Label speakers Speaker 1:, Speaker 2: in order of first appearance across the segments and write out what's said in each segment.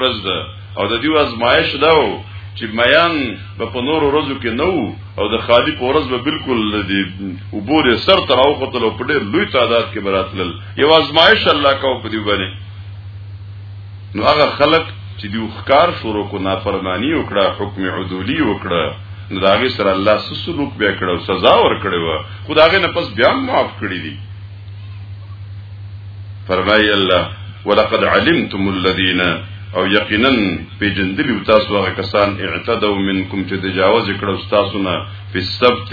Speaker 1: ورځ ده او د دې ازمایش دا و چې میان به په نورو ورځو کې نه وو او د خالی په ورځ به بالکل لدی وبورې سر تر او قتل په ډېر لوی تعداد کې براتل یو ازمایش الله کو په دې باندې نو هغه خلک چې دیو ښکار شروع کو نافرمانی وکړه حکم عدولی وکړه نو داغه سره الله سسلوک بیا کړو سزا ور کړو خدای نه پس بیا معاف کړی دي فرمای الله ولقد علمتم الذين او یقینا پیجندلی تاسو هغه کسان اعتدوا منکم چې تجاوز کړو تاسو نه په سبت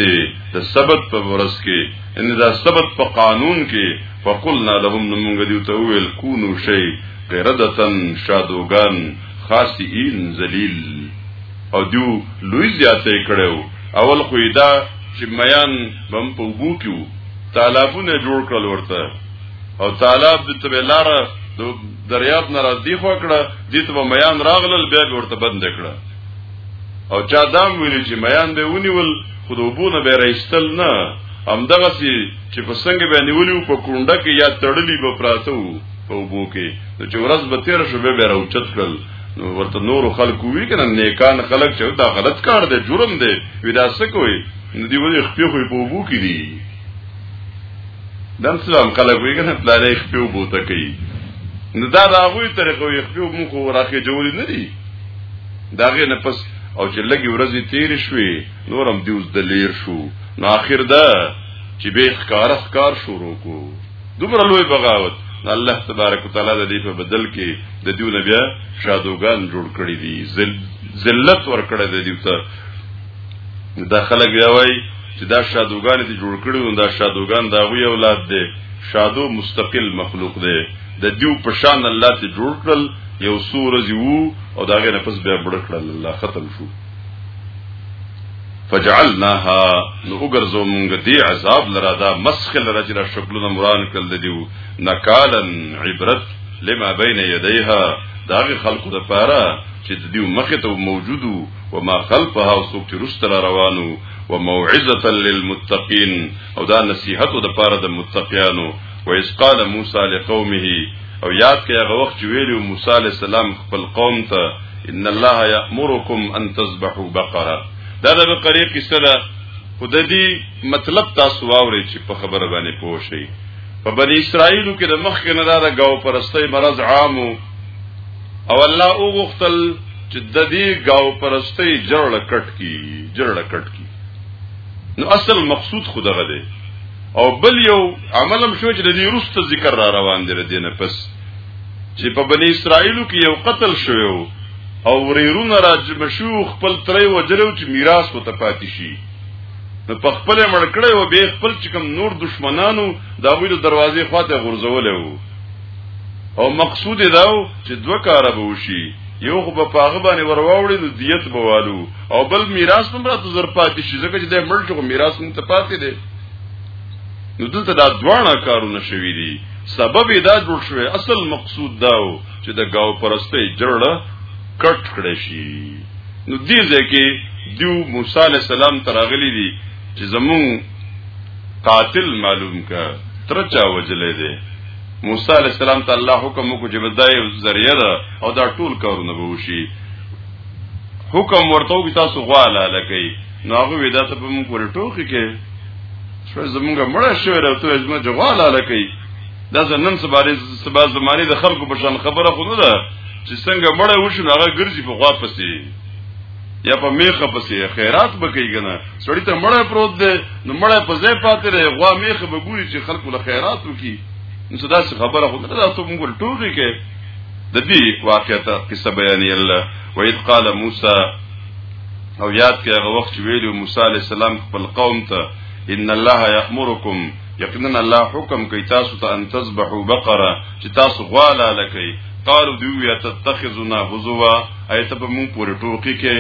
Speaker 1: د سبت په ورځ کې ان دا سبت په قانون کې فقلنا لهم موږ دیو ته ویل کونو شی قردتن شادوغان خاصین ذلیل او دیو لوی زیاته یې کړی و، اول خو یې دا چې میان به هم په اوبو کې وو، تالابونه یې جوړ کړل ورته او تالاب دې ته به یې لاره د دریاب نه را دیخوا کړه، دې ته به میان راغلل بیا به ورته بنده کړه او چا دا هم ویلي چې میان به یې ونیول خو د اوبو نه به یې راایستل نه، همدغسې چې په څنګ به یې نیولي وو په کونډه کې یا تړلي به پراته وو په اوبو کې، نو چې ورځ به تېره شوه بیا به یې راوچت کړل. نو ورته نور خلکو وی کنه نیکان خلک چې دا غلط کار دی جرم دی ودا څه کوي نو دی وځي خپل خو په وو کې دي دم سلام خلک وی کنه پلارې خپل وو ته کوي نو دا راغوي طریقو یې خپل مو خو راخې جوړ نه دي داغه نه پس او چې لګي ورځې تیر شوې نورم دیوز د لیر شو نو اخر دا چې به ښکار ښکار شروع کو دومره لوی بغاوت الله تبارک وتعالى د دې په بدل کې د دیو نه بیا شادوغان جوړ کړی دي ذلت ور کړی دی دیو ته دا خلک بیا وای چې دا شادوغان دي جوړ کړی او دا شادوغان دا غوی اولاد دی شادو مستقل مخلوق دی د دیو په شان الله ته جوړ کړل یو سورځي وو او دا غنه پس بیا بړ کړل الله ختم شو فجعلناها نو وګرځو مونږ دی عذاب لرا دا مسخ لرا چې شکلونه مران کړل دیو نکالن عبرت لما بین یدیها دا غي خلقو د پاره چې د دیو مخه ته موجودو و ما خلفها او څوک چې رستر روانو و موعظه للمتقین او دا نصیحت د پاره د متقیانو و اس قال موسی لقومه او یاد کړه هغه وخت چې ویلو موسی علی السلام خپل قوم ته ان الله یامرکم ان تذبحوا بقره دا د بقره قصه ده خود دې مطلب تاسو واورئ چې په خبره باندې پوه شئ په بنی اسرائیل کې د مخ کې نه دا غاو پرستۍ مرض عامو او الله او غختل چې د دې غاو پرستۍ جړل کټ کی جړل کټ کی نو اصل مقصود خدغه دی او بل یو عملم شو چې د دې رست ذکر را روان دی دینه پس چې په بنی اسرائیلو کې یو قتل شوو او ورېرونه راجم شو خپل ترې وجلو چې میراث وته پاتې شي نو په خپل مړ کړي او به خپل چې کوم نور دشمنانو دا ویلو دروازې خواته غورځولې وو او مقصود دا و چې دوه کار به وشي یو خو په پاغه باندې ورواوړي نو دیت بوالو او بل میراث هم راته زر پاتې شي ځکه چې د مړ شو میراث هم ته پاتې دی نو دلته دا دواړه کارونه شوي دي سبب دا جوړ شوی اصل مقصود دا و چې د گاو پرسته جړه کټ کړی شي نو دې ځکه دیو موسی علی السلام تراغلی دي چې زمون قاتل معلوم کا ترچا وجلې دي موسی علی السلام ته الله حکم وکړي چې بدای ذریعہ ده او دا ټول کارونه به وشي حکم ورته وي تاسو غواله لکې نو هغه ودا ته په مونږ ورټوخي کې شو زمونږه مړ شو او ته زمونږ جوال لکې دا زنن سباري سبا زماري د خلکو په شان خبره خو نه ده چې څنګه مړ وشو هغه ګرځي په غوا پسې یا په میخه پسې خیرات بکې کنه سړی ته مړ پروت دی نو مړ په ځای پاتې دی غوا میخه به ګوري چې خلکو له خیرات وکي نو دا څه خبره خو نه ده ته مونږ ټوګه کې د دې واقعیت قصه بیانې الله وإذ قال موسی او یاد کې هغه وخت چې ویلو موسی علی السلام خپل قوم ته ان الله یامرکم یقینا الله حکم کوي تاسو ته ان تذبحوا بقره چې تاسو غواله لکې قالو دی وی تتخذنا هزوا ایت په مون پورې ټوکی کې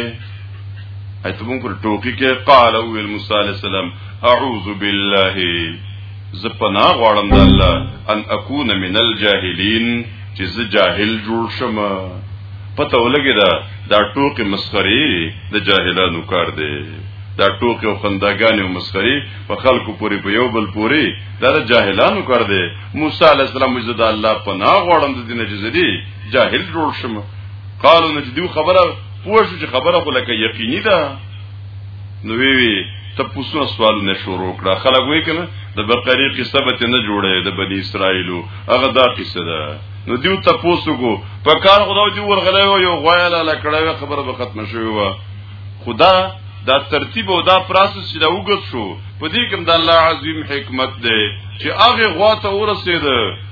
Speaker 1: ایت مون پورې ټوکی کې قال او موسی علی السلام اعوذ بالله زپنا غواړم د الله ان اكون من الجاهلین چې زه جاهل جوړ شمه پته ولګی دا دا ټوکې مسخري د جاهلانو کار دی دا ټوکې او خنداګانې او مسخري په خلکو پورې په یو بل پورې دا د جاهلانو کار دی موسی علی السلام وځه د الله پناه غواړم د دینه جزدي جاهل جوړ شم قالو نجدو خبره پوه شو چې خبره خو لکه یقیني ده نو وی وی ته پوسو سوالونه شروع کړه خلک وی کنه د بقری قصه به نه جوړه د بنی اسرائیلو هغه دا قصه ده نو دیو تاسو کو په کار خدا دی ورغلی و یو غوایل لکړه خبره به ختم شوی و خدا دا ترتیب او دا پروسس چې دا وګت شو په دې کې د الله عظیم حکمت دی چې هغه غوا ته ورسید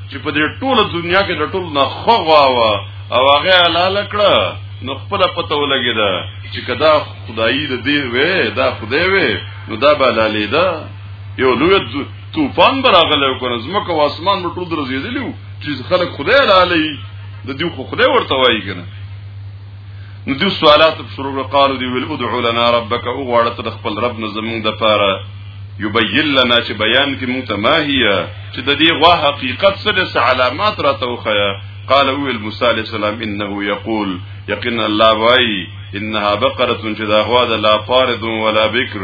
Speaker 1: چې په دې ټوله دنیا کې د ټولو نه خو غوا و او هغه حلال کړه نو خپل پته ولګی دا چې کدا خدای دې وې دا خدای وې نو دا به حلالې ده یو لوی طوفان براغله او کنه زمکه واسمان مټو درځېدلیو چې خلک خدای لالی د دې خو خدای ورته وایي کنه نو دې سوالات شروع قالو دی ویل ادعو لنا ربک او غواړه ته خپل رب نه زمونږ د پاره یبین لنا چې بیان کې مونږ ته ما هي چې د دې غوا حقیقت څه د علامات را توخیا قال او موسی علیہ السلام انه یقول یقینا الله وای انها بقره چې دا غوا د لا فارض ولا بکر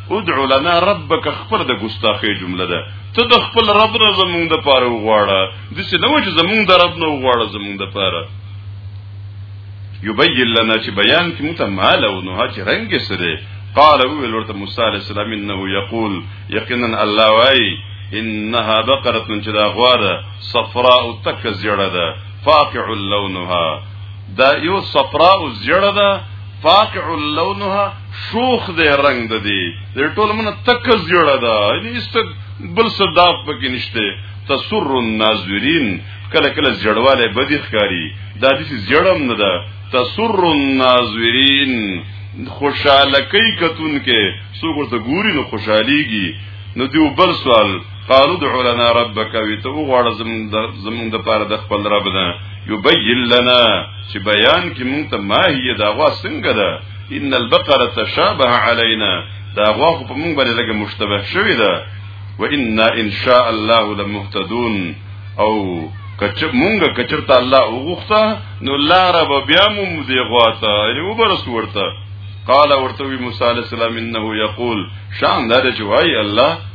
Speaker 1: ادع لنا ربک خبر د ګستاخی جمله ده ته د خپل رب نه زمونږ د پاره وغواړه د څه نو چې زمونږ د رب نه وغواړه زمونږ د پاره یبین لنا چې بیان کې متماله او نه چې رنگ سره قال ویل ورته موسی علی السلام انه یقول یقینا الله وای انها بقره چې دا غواره صفراء تک زیړه ده فاقع لونها دا یو صفراء زیړه ده فاقع لونها شوخ دې رنگ د دې د ټول من تکز جوړه ده یعنی است بل صداق پکې نشته تسر الناظرین کله کله جړواله بدی ښکاری دا دې جړم نه ده تسر الناظرین خوشاله کوي کتون کې څوک ورته ګوري نو خوشاليږي نو دیو بل سوال قالو دعو لنا ربک وی ته وغواړه زمونږ د پاره د خپل رب نه یبین لنا چې بیان کې مونږ ته ما هي دا غوا څنګه ده ان البقره تشابه علينا دا غوا خو په مونږ باندې لګه مشتبه شوې ده وإنا ان شاء الله لمهتدون او کچ مونږه کچرته الله وغوښته نو لار به بیا مونږ دی غواته یعنی وبرس ورته قال ورته موسی علیہ السلام انه یقول شان دا چې وای الله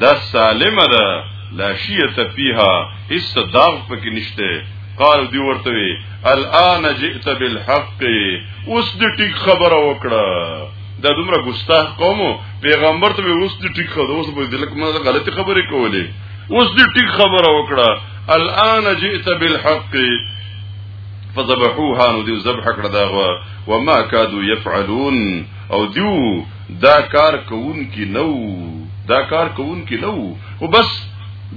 Speaker 1: دا سالمه ده لا شیعه فیها هیڅ داغ پکې نشته قال دی ورته وی الان جئت بالحق اوس دې ټیک خبره وکړه دا دومره ګستاخ قوم پیغمبر ته اوس دې ټیک خبره اوس به دلک ما غلطی خبرې کولې اوس دې ټیک خبره وکړه الان جئت بالحق فذبحوها نو دی ذبح کړه دا وما كادوا يفعلون او دیو دا کار کوونکی نه وو دا کار کوونکی نه وو خو بس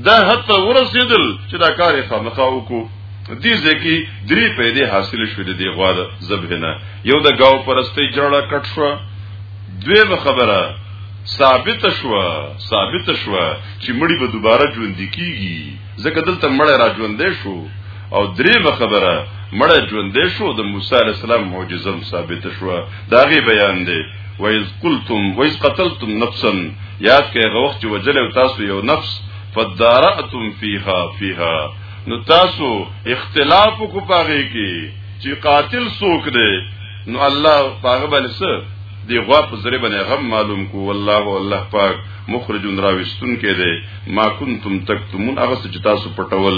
Speaker 1: دا حتی ورسېدل چې دا کار یې خامخا وکړو دې ځکه درې پیدې حاصل شوې د دې غوا د ذبحنه یو د گاو پرستۍ جړه کټ شو دویمه خبره ثابت شو ثابت شو چې مړی به دوباره ژوند کیږي ځکه دلته مړی را ژوندې شو او درېمه خبره مړه ژوندې شو د موسی علی السلام معجزه ثابت شو دا غي بیان دی وایز قلتم وایز قتلتم نفسا یاد کړئ هغه وخت چې وجل او تاسو یو نفس فدارتم فیها فیها نو تاسو اختلاف کو پاره کې چې قاتل څوک دی نو الله پاغه باندې څه دی غوا په ذریعہ باندې غم معلوم کو والله الله پاک مخرج راوستون کې دی ما کنتم تکتمون هغه چې تاسو پټول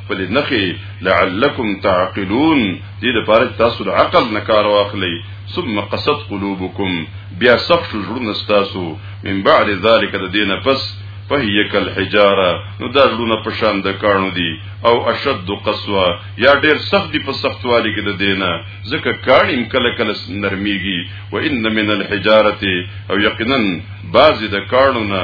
Speaker 1: خپل نخي لعلکم تعقلون دې لپاره تاسو د عقل نه کار واخلئ ثم قصد قلوبکم بیا سخت شو زړونه تاسو من بعد ذلک د دینه پس فهي کالحجاره نو دا زړونه په شان د کانو دي او اشد قسوه یا ډیر سخت دي په سختوالي کې د دینه ځکه کانی کله کله نرميږي وان من الحجاره او یقینا بعض د کانو نه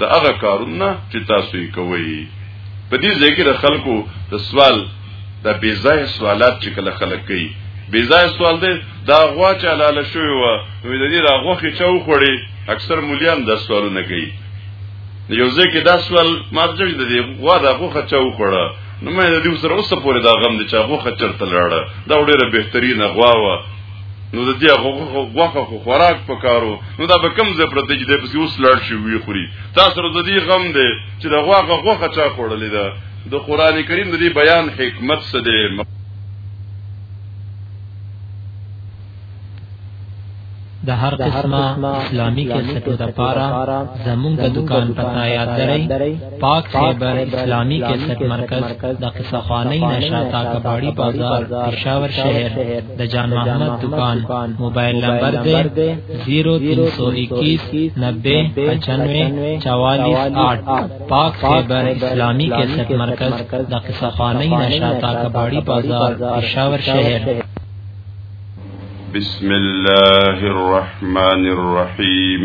Speaker 1: د هغه کارونه چې تاسو یې کوي په دې ځای کې د خلکو د سوال د بیزای سوالات چې کله خلک کوي بیزای سوال دی دا غوا چې حلاله شوی و نو د دې راغوخي چا وخوړي اکثر مليان دا سوالونه کوي یو ځکه دا سوال ما ته د دې غوا دا غوخه چا وخوړه نو مې د دې سره اوسه پورې دا غم دي چې غوخه چرته لړه دا ډېره بهترینه غوا و نو د دې غوخه خو خوراک پکارو نو دا به کم زه پرته چې د پسې اوس لړ شي وی خوري تاسو د دې غم دی چې د غوخه غوخه چا خوړلې ده د قران کریم د دې بیان حکمت څه دی
Speaker 2: د هر قسمه اسلامي کیسټو د پاره زمونږ د دکان پتا یاد درئ پاک خیبر اسلامی کیسټ مرکز د قصه خوانی نشاتا کباړی بازار پېښور شهر د جان محمد دکان موبایل نمبر دی 0321 9095 448 پاک خیبر اسلامی کیسټ مرکز د قصه خوانی نشاتا کباړی بازار پېښور شهر
Speaker 1: بسم الله الرحمن الرحیم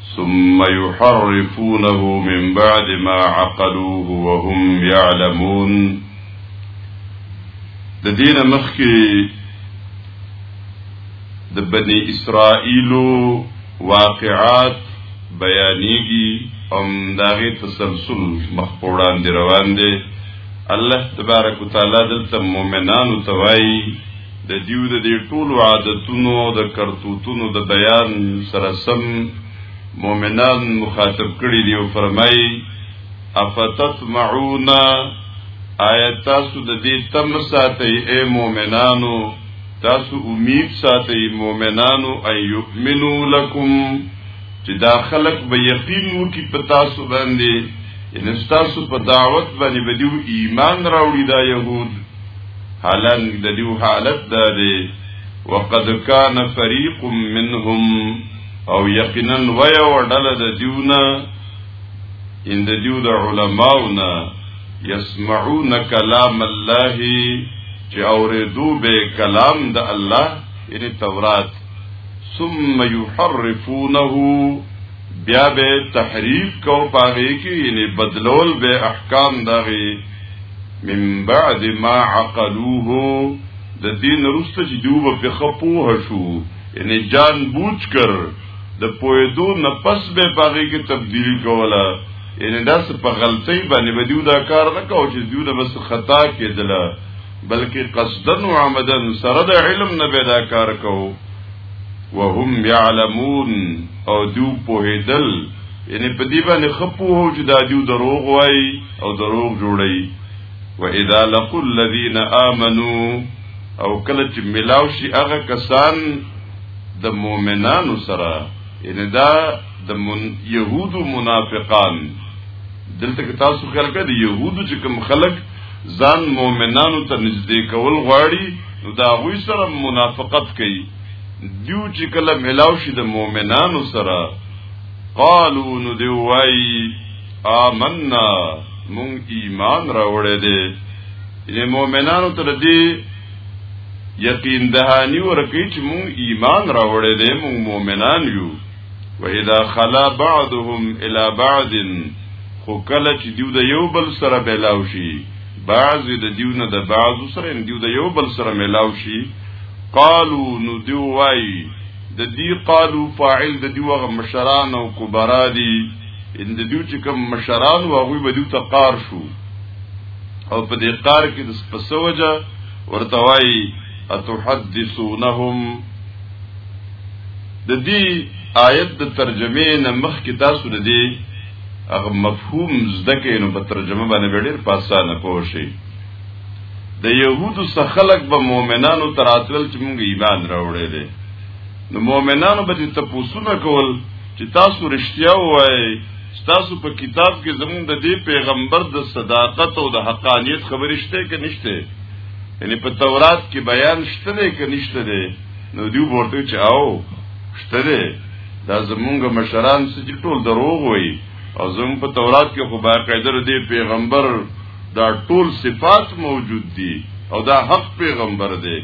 Speaker 1: ثم يحرفونه من بعد ما عقلوه وهم يعلمون د دین مخکې د بنی اسرائیلو واقعات بیانېږي او داغه تسلسل مخپوړان دی روان دی الله تبارک وتعالى دلته مؤمنانو توای د دیو د دې ټولو عادتونو د کرتوتونو د بیان سره سم مؤمنان مخاطب کړي دی او فرمایي افتطمعون آیت تاسو د دې تم ساتي اے مؤمنانو تاسو امید ساتي مؤمنانو اي يؤمنو لكم چې دا خلق به یقین وکي په تاسو باندې ان تاسو په دعوت باندې بدیو ایمان راوړي دا يهود حالان د دیو حالت دا دی وقد کان فریق منهم او یقینا ویا وډله د دیونه ان د دیو د علماونه یسمعون کلام الله چې اوریدو به کلام د الله یعنی تورات ثم يحرفونه بیا به یې تحریف کوه په هغې کې، یعنې بدلول به یې احکام د هغې، من بعد ما عقلوه، د دې نه وروسته چې دوی به پرې ښه پوه شو، یعنې جان بوج کر د پوهېدو نه پس به یې په هغې کې تبدیلي کوله، یعنې داسې په غلطۍ باندې به دوی دا کار نه کاوه چې دوی نه به څه خطا کېدله، بلکې قصدا و عمدا سره د علم نه به یې دا کار کاوه. وهم يعلمون او دو پوهیدل یعنی په دې باندې خپو هو چې دا دیو دروغ وای او دروغ جوړي و اذا لقوا الذين امنوا او کله چې ملاو شي هغه کسان د مؤمنانو سره یعنی دا د من يهودو منافقان دلته تاسو خیال کړئ د يهودو چې کوم خلک ځان مؤمنانو ته نږدې کول غواړي نو دا غوي سره منافقت کوي دیو چې کله ملاو شي د مؤمنانو سره قالو نو دی وای آمنا مون ایمان راوړې دي یعنی مؤمنانو ته دې یقین دهانی ورکې چې مون ایمان راوړې دي مون مؤمنان یو و اذا خلا بعضهم الى بعض خو کله چې دیو د یو بل سره بلاو شي بعض د دیو نه د بعض سره دیو د یو بل سره ملاو شي قالو نو دیو وای د دی قالو فاعل د دیو غ مشران او کبرا دی ان د دیو چې کوم مشران او غوی به دیو ته قار شو او په دې قار کې د پسوجه ورته وای اتحدثونهم د دې آیت د ترجمې نه مخکې تاسو د دې هغه مفهوم زده کړئ نو په ترجمه باندې به ډېر په اسانه پوه شئ د يهودو څخه خلق به مؤمنانو تراتل چې موږ ایمان راوړې دي نو مؤمنانو به ته پوسونه کول چې تاسو رښتیا وایي تاسو په کتاب کې زموږ د دې پیغمبر د صداقت او د حقانیت خبرې شته کې نشته یعنی په تورات کې بیان شته کې نشته نو دیو ورته چې او شته دی دا زمونږ مشران چې ټول دروغ وایي او زمونږ په تورات کې خو باقاعده دی پیغمبر دا ټول صفات موجود دي او دا حق پیغمبر دی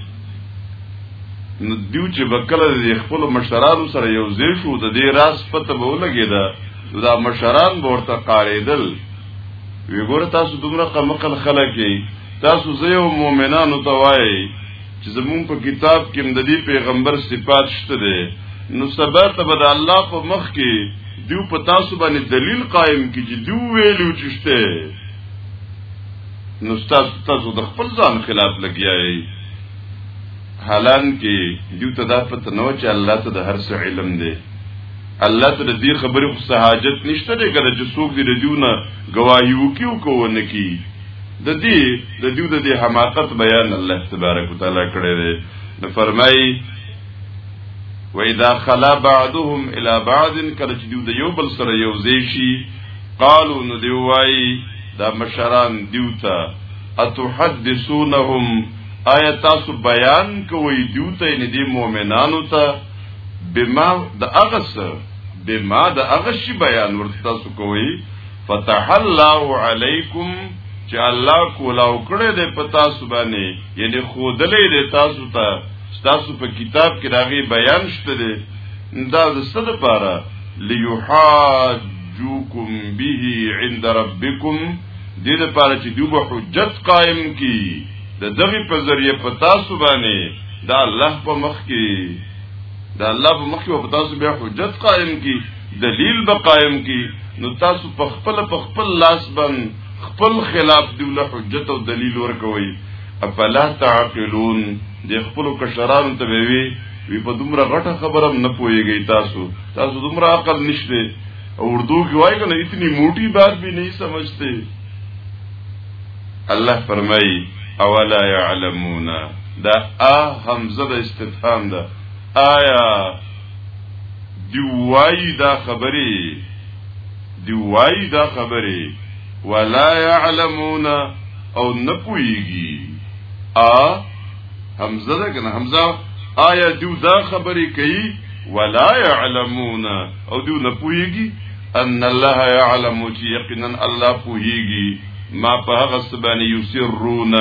Speaker 1: نو دیو چې بکله د خپل مشرانو سره یو ځای شو د دې راز پته به ولګیدا دا مشران ورته قاریدل وی ګور تاسو دومره قمقل خلک تاسو زه یو مؤمنانو ته وایي چې زمون په کتاب کې د دې پیغمبر صفات شته دي نو سبا ته به الله په مخ کې دیو په تاسو باندې دلیل قائم کی چې دیو ویلو چې شته نو تاسو تاسو د خپل ځان خلاف لګیایي حالان کې دیو ته دا پته نو چې الله ته د هر څه علم دی الله ته دې خبرې خو سہاجت نشته لري چې څوک دې دیونه گواهی وکيو کوونه کی د دې د دیو د دې حماقت بیان الله تبارک وتعالى کړی دی نو فرمایي و اذا خلا بعضهم الى بعض کله چې دیو د یو بل سره یو ځای شي قالو نو دی وای دا مشران دیو ته اتحدثونهم آیا تاسو بیان کوئ دیو ته نه دی مؤمنانو ته بما د اغس بما د اغش بیان ورته تاسو کوئ فتح الله علیکم چې الله کولاو کړه دې په تاسو باندې یعنی خودلې دې تاسو ته تاسو په کتاب کې راغي بیان شته دې دا د څه لپاره لیحاجوکم به عند ربکم دې لپاره چې دوی به حجت قائم کی د دغه په ذریعه په تاسو باندې دا الله په مخ کې دا الله په مخ کې په تاسو به حجت قائم کی دلیل به قائم کی نو تاسو په خپل په خپل لاس باندې خپل خلاف دی له حجت او دلیل ورکوي افلا تعقلون د خپل کشرانو ته وی وی په دومره غټه خبره نه پويږي تاسو تاسو دومره عقل نشته اردو کې وای کنه اتنی موټی بات بھی نہیں سمجھتے الله فرمای اولا يعلمون دا ا حمزه د استفهام ده آیا دی وای دا خبره دی وای دا خبره ولا يعلمون او نپويږي ا حمزه ده کنه حمزه آیا دیو دا خبرې کوي ولا يعلمون او دیو نپويږي ان الله يعلم چې یقینا الله پوهیږي ما په هغه سبانه یسرون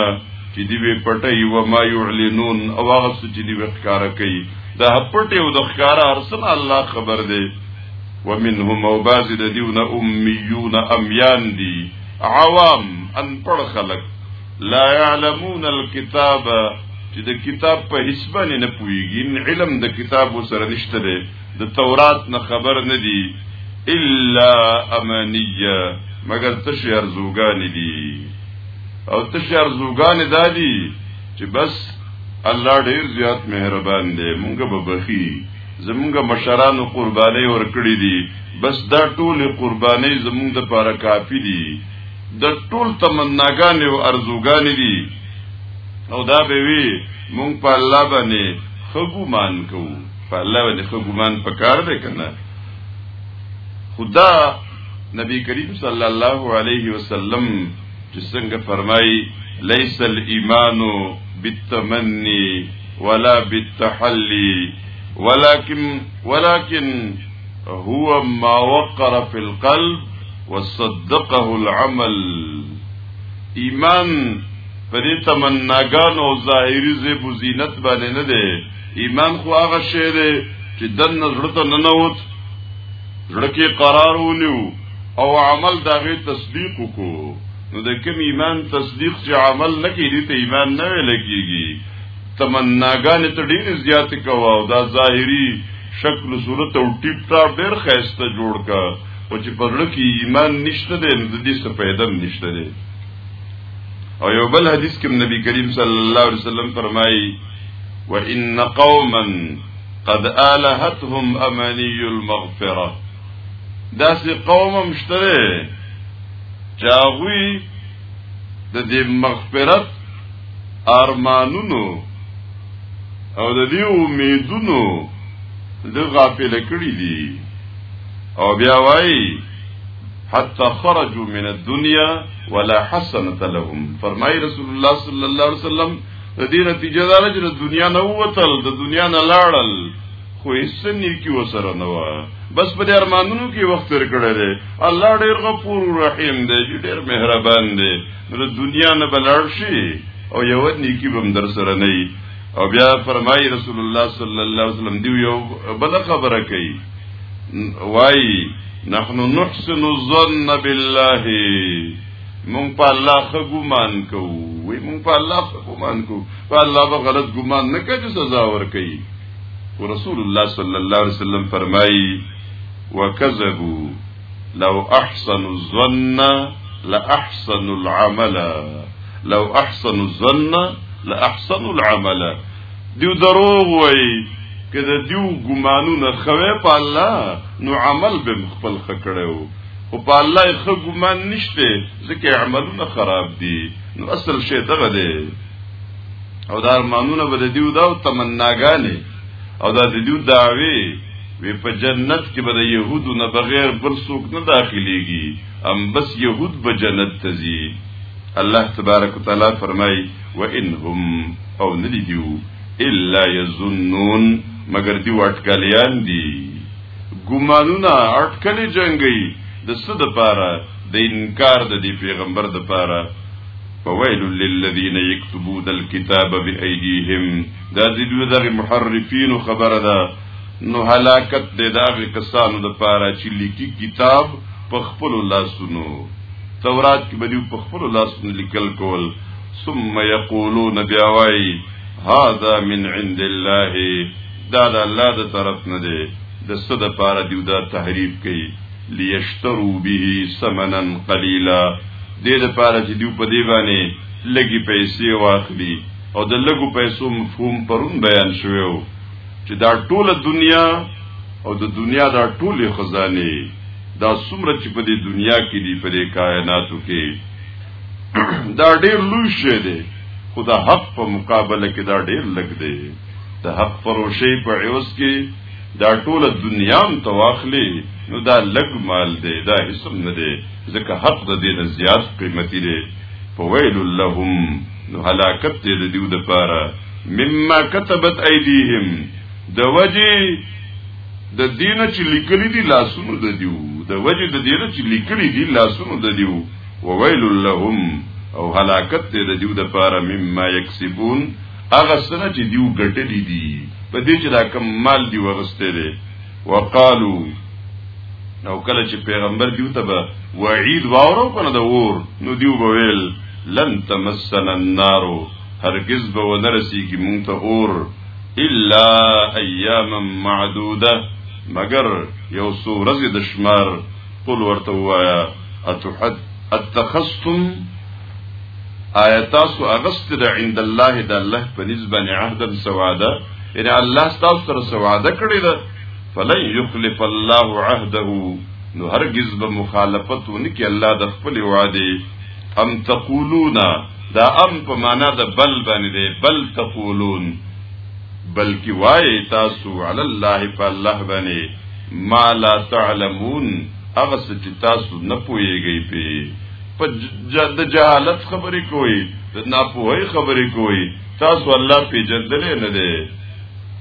Speaker 1: چې دی وی پټي و ما يعلنون او هغه چې دی وی ښکارا کوي د هپټ او د ښکارا ارسن الله خبر دی ومنهم او بعض د دیون امیون امیان دی عوام ان پړ خلق لا يعلمون الكتاب چې د کتاب په حسبه نه پويږي علم د کتاب سره نشته دی د تورات نه خبر نه دی الا امانیه مگر تشي ارزوګان دي او تشي ارزوګان دادي چې بس الله ډیر زیات مهربان دی مونږ به بخي زمونږ مشرانو قرباني ورکړي دي بس دا ټول قرباني زمونږ د پاره کافي دي د ټول تمناګانې او ارزوګانې دي او دا به وي مونږ په الله باندې خګومان کوو په الله باندې خګومان پکار دی کنه خدا نبی کریم صلی الله علیه وسلم چې څنګه فرمایي ليس الايمان بالتمني ولا بالتحلي ولكن ولكن هو ما وقر في القلب وصدقه العمل ایمان په دې تمناګان او ظاهري زیب و زینت باندې نه دی ایمان خو هغه شی دی چې دنه زړه ته ننوت زړه کې قرار ونیو او عمل دا غي تصدیق کو نو د کوم ایمان تصدیق چې عمل نه کیږي ته ایمان نه ویل کیږي تمناګان ته ډیر زیات کوا او دا ظاهری شکل صورت او ټیپ ټاپ ډیر خیسته جوړ کا او چې پرړه کې ایمان نشته دی نو د دې څه پیدا نشته دی او یو بل حدیث کې نبی کریم صلی الله علیه وسلم فرمایي وان قوما قد آلهتهم اماني المغفره داسې قوم هم شته چې هغوی د دې مغفرت ارمانونو او د دې امیدونو د غافل کړي دي او بیا وایي حتى خرجوا من الدنيا ولا حسنه لهم فرمای رسول الله صلی الله علیه وسلم د دې نتیجه دا چې د دنیا نه ووتل د دنیا نه لاړل خو هیڅ نیکی وسره نه و بس په ارمانونو کې وخت تر کړی دی الله ډیر غفور رحیم دی ډیر مهربان دی نو دنیا نه بلار شي او یو نیکی بم در سره نه او بیا فرمای رسول الله صلی الله علیه وسلم دی یو بل خبره کوي وای نحنو نحسن الظن بالله مونږ په الله خو ګمان کوو وی مونږ په الله خو ګمان کوو په الله به غلط ګمان نه کوي سزا ور کوي ورسول الله صلی الله علیه وسلم فرمایي وکذبوا لو احسنوا الظن لاحسنوا العمل لو احسنوا الظن لاحسنوا العمل دیو دروغ وای کله دیو ګمانونه خوي په الله نو عمل به خپل خکړو او په الله خو ګمان نشته ځکه عملونه خراب دي نو اصل شی دغه دی او دا ارمانونه به د دیو دا او تمناګانې او دا د دیو دعوی وی په جنت کې به د يهودو نه بغیر بل څوک نه داخليږي ام بس يهود به جنت ته ځي الله تبارک وتعالى فرمای و انهم او ندی دیو الا یظنون مگر دی واټکلیان دی ګمانونه اټکلی جنگي د څه د پاره د انکار د دی پیغمبر د پاره فويل للذين يكتبون الكتاب بأيديهم دا زیدو دغه محرفین خبره ده نو هلاکت د دغه کسانو د پاره چې لیکي کتاب په خپل لاسونو تورات کې بدیو په خپل لاسونو لیکل کول ثم یقولون بیا وای هذا من عند الله دا د الله د طرف نه دی د صد پاره دیو دا تحریف کوي لیشترو به ثمنا قلیلا دې لپاره چې دوی په دې باندې لږې پیسې واخلي او د لږو پیسو مفهوم پرون بیان شوی و چې دا ټوله دنیا او د دنیا دا ټوله خزانه دا څومره چې په دې دنیا کې دی په دې کائناتو کې دا ډېر لوی شی دی خو د حق په مقابله کې دا ډېر لږ دی د حق فروشي په عوض کې دا ټوله دنیام ته واخلې نو دا لږ مال دی دا هیڅ هم نه دی ځکه حق د دې نه زیات قیمتي دی فویل لهم نو هلاکت دی د دیو د پاره مما كتبت ايديهم د وجه د دین چې لیکلي دي لاسونو د دیو د وجه د دین چې لیکلي دي لاسونو د دیو وویل لهم او هلاکت دې د دیو د پاره مما یکسبون هغه سنه چې دیو ګټلې دي په دې چې دا کم مال دی ورسته دي وقالو نو کله چې پیغمبر دیو ته به وعید واورو کنه د ور نو دیو به ویل لن تمسن النار هرگز به ونرسیږي مونږ ته اور الا ایاما معدوده مگر یو څو ورځې د شمار قل ورته وایا اتحد اتخصتم آیا تاسو اغست د عند الله د الله په نسبت عهدا سوادا ان الله تاسو سره سوادا کړی ده فلن يخلف الله عهده نو هرگز به مخالفت ونکي الله د خپل وعده ام تقولون دا ام په معنا د بل باندې ده بل تقولون بلکی وای تاسو علی الله فالله باندې ما لا تعلمون اغه چې تاسو نه پويږئ په په د جهالت خبرې کوي د ناپوهۍ خبرې کوي تاسو الله پیژندلې نه دی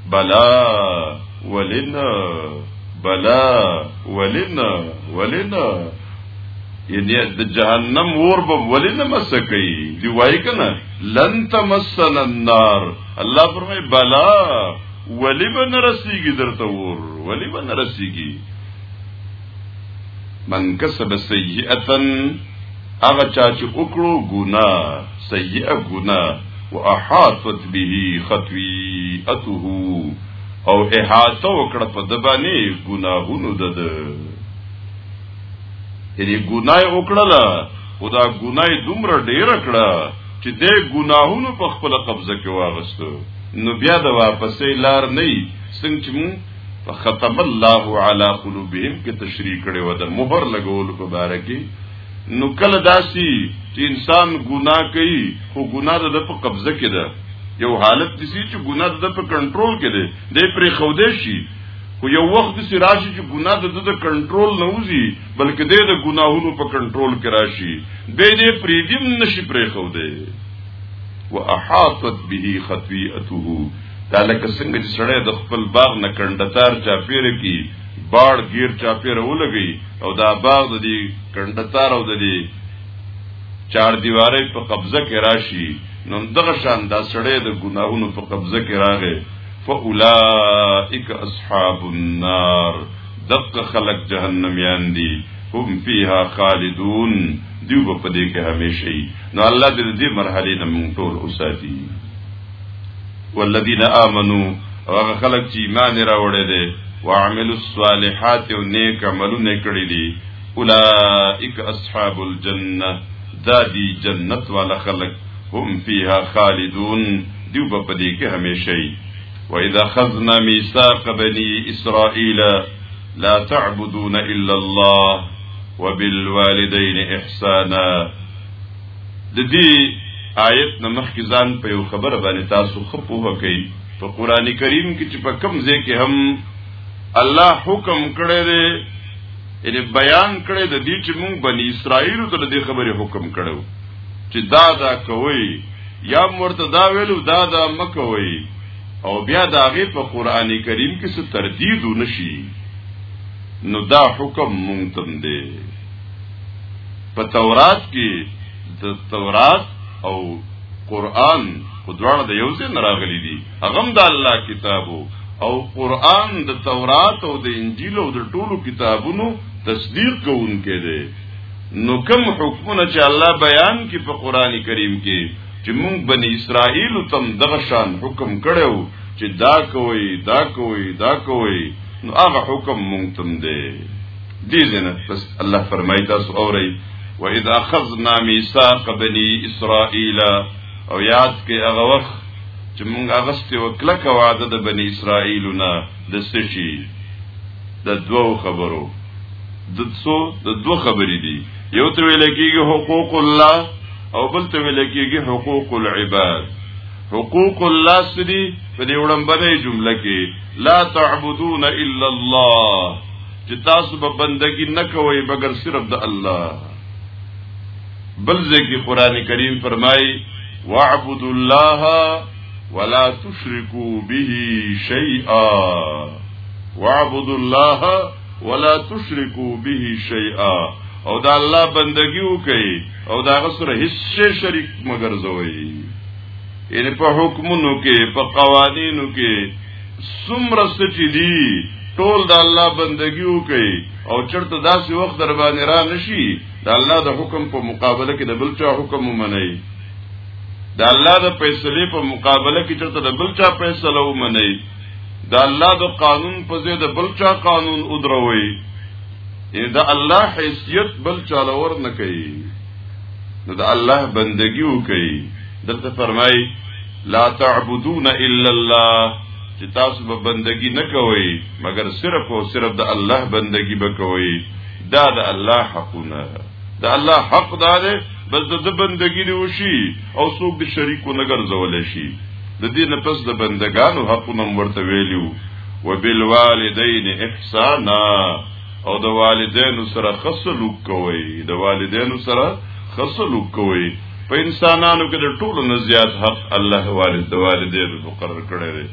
Speaker 1: بلا ولنا بلا ولنا ولنا یعنی د جهنم اور به ولی نه مسکی دی وای کنه لن تمسن النار الله فرمای بلا ولی به نرسیږي درته اور ولی به نرسیږي من کسب سیئتا هغه چا چې وکړو ګنا سیئه ګنا واحاطت به خطیئته او احاطه وکړه په د باندې ګناهونو د ده یعنی ګناه وکړله خدا ګناه دومره ډیر کړه چې د ګناهونو په خپل قبضه کې واغستو نو بیا د واپسې لار نه څنګه چې فختم الله علی قلوبهم کې تشریح کړي و د مهر لګولو په باره کې نو کله داسي چې انسان ګناه کوي خو ګناه د په قبضه کې ده یو حالت دي چې ګناه د په کنټرول کې ده د پرې خوده شي خو یو وخت دي راشي چې ګناه د د کنټرول نه وځي بلکې د د ګناهونو په کنټرول کې راشي به دې پرې دې نشي پرې خوده واحاطت به خطيئته دا لکه څنګه چې سړی د خپل باغ نه کندتار چاپیره کی باړ غیر چاپیره ولګي او دا باغ د دې کندتار او د دې چار دیوارې په قبضه کې راشي نو دغه شان دا سړی د ګناهونو په قبضه کې راغی فاولائک اصحاب النار دق خلق جهنميان دي هم فيها خالدون دیو په دې کې همیشئ نو الله دې دې مرحله نه مونږ ټول اوساتي والذین آمنو او هغه خلک چې ایمان راوړی دی وعملوا الصالحات او نیک عملونه کړی دي اولئک اصحاب الجنه دا دی جنت والا خلک هم فیها خالدون دیو په پدې کې همیشه وي واذا خذنا ميثاق بني اسرائيل لا تعبدون الا الله وبالوالدين احسانا د دې آیت نه مخکې ځان په یو خبره باندې تاسو خو پوهه کوي په قران کریم کې چې په کوم ځای کې هم الله حکم کړی دی یعنی بیان کړی د دې چې مونږ بنی اسرائیل ته د خبرې حکم کړو چې دا دا کوي یا مرته دا ویلو دا دا مکوي او بیا دا غي په قران کریم کې څه تردید نشي نو دا حکم مونږ تم دی په تورات کې د تورات او قران خو دواړه د یو ځای نه راغلي دي هغه هم د الله کتابو او قران د تورات او د انجیل او د ټولو کتابونو تصدیق کوونکی دی نو کوم حکمونه چې الله بیان کی په قران کریم کې چې موږ بنی اسرائیل تم دغه شان حکم کړو چې دا کوي دا کوي دا کوي نو هغه حکم مونږ تم دی دې زنه بس الله فرمایي تاسو اورئ واذ اخذنا ميثاق بني اسرائيل او یاد کې هغه وخت چې موږ اغستې وکړه وعده د بني اسرائيلونه د سشي د دوو خبرو د څو د دوه خبرې دي یو ته ویل کېږي حقوق الله او بل ته ویل کېږي حقوق العباد حقوق الله سری په دې وړاندې جمله کې لا تعبدون الا الله چې تاسو به بندگی نه کوئ مګر صرف د الله بل ځکه قران کریم فرمایي واعبد الله ولا تشركوا به شيئا واعبد الله ولا تشركوا به شيئا او دا الله بندگی وکي او دا غسر هیڅ شریک مگر زوي ان په حکمونو کې په قوانینو کې سمره سچې دي ټول د الله بندگی وکي او چرته داسې وخت در باندې را نشي د الله د حکم په مقابله کې د بل چا حکم ومني د الله د فیصله په مقابله کې چرته د بل چا فیصله ومني د الله د قانون په ځای د بل چا قانون ودروي د الله حیثیت بل چا لور نه کوي نو د الله بندگی وکي دلته فرمایي لا تعبدون الا الله چې تاسو به بندگی نه کوئ مګر صرف او صرف د الله بندگی به کوئ دا د الله حقونه د الله حق دا دی بس د بندگی دی وشي او څوک د شریکو نه ګرځول شي د دې نه پس د بندگانو حقونه ورته ویلو وبالوالدین احسانا او د والدینو سره خصلوک کوي د والدینو سره خصلوک کوي په انسانانو کې د ټولو نه زیات حق الله والد د والدینو مقرر کړی دی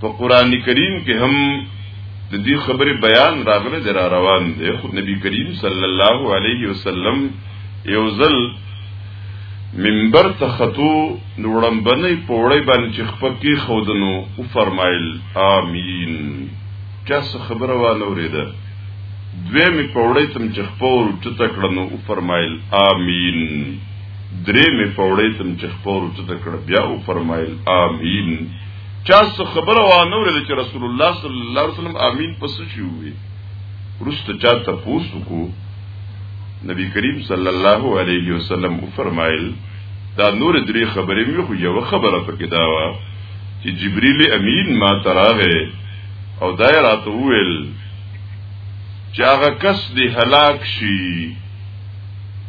Speaker 1: په قران کریم کې هم د دې خبرې بیان راغلی دی را روان دی خو نبی کریم صلی الله علیه وسلم یو ځل منبر ته خطو نوړم بنې پوړې باندې چې خپکی خودنو او فرمایل آمین چا څه خبره وانه ورېده دوی مې پوړۍ تم چې خپور چته کړه نو وفرمایل آمین درې مې پوړۍ تم چې خپور چته کړه بیا وفرمایل آمین چا څه خبره وانه ورېده چې رسول الله صلی الله علیه وسلم آمین پس شي وي ورسته چا ته پوسو کو نبی کریم صلی الله علیه وسلم وفرمایل دا نور درې خبرې مې خو یو خبره پکې دا و چې جبرئیل امین ما تراغه او دا یې راته وویل چې هغه کس دې هلاک شي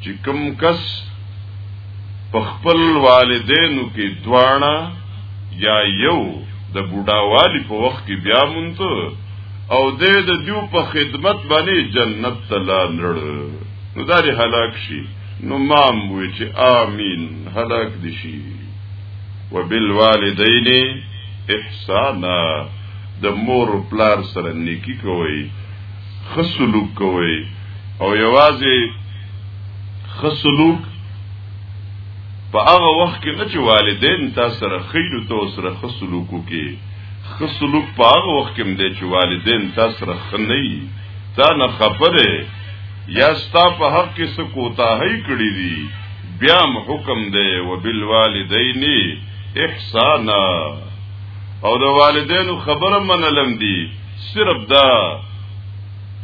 Speaker 1: چې کوم کس په خپل والدینو کې دواړه یا یو د بوډاوالي په وخت کې بیا مونږ او دې د دیو په خدمت باندې جنت ته لار لړ نو دا دې هلاک شي نو مام وی چې آمین هلاک دي شي وبالوالدین احسانا د مور او پلار سره نیکی کوي خسلوک کوي او یوازې خسلوک په هغه وخت کې نه چې والدین تاسو سره خیر تو سره خسلوک کوي خسلوک په هغه وخت کې مده چې والدین تاسو سره خنۍ تا نه خبره یا ستا په حق کې څه کوتاهی کړی دی بیا م حکم دی وبالوالدین احسانا او د والدینو خبره منلم دی صرف دا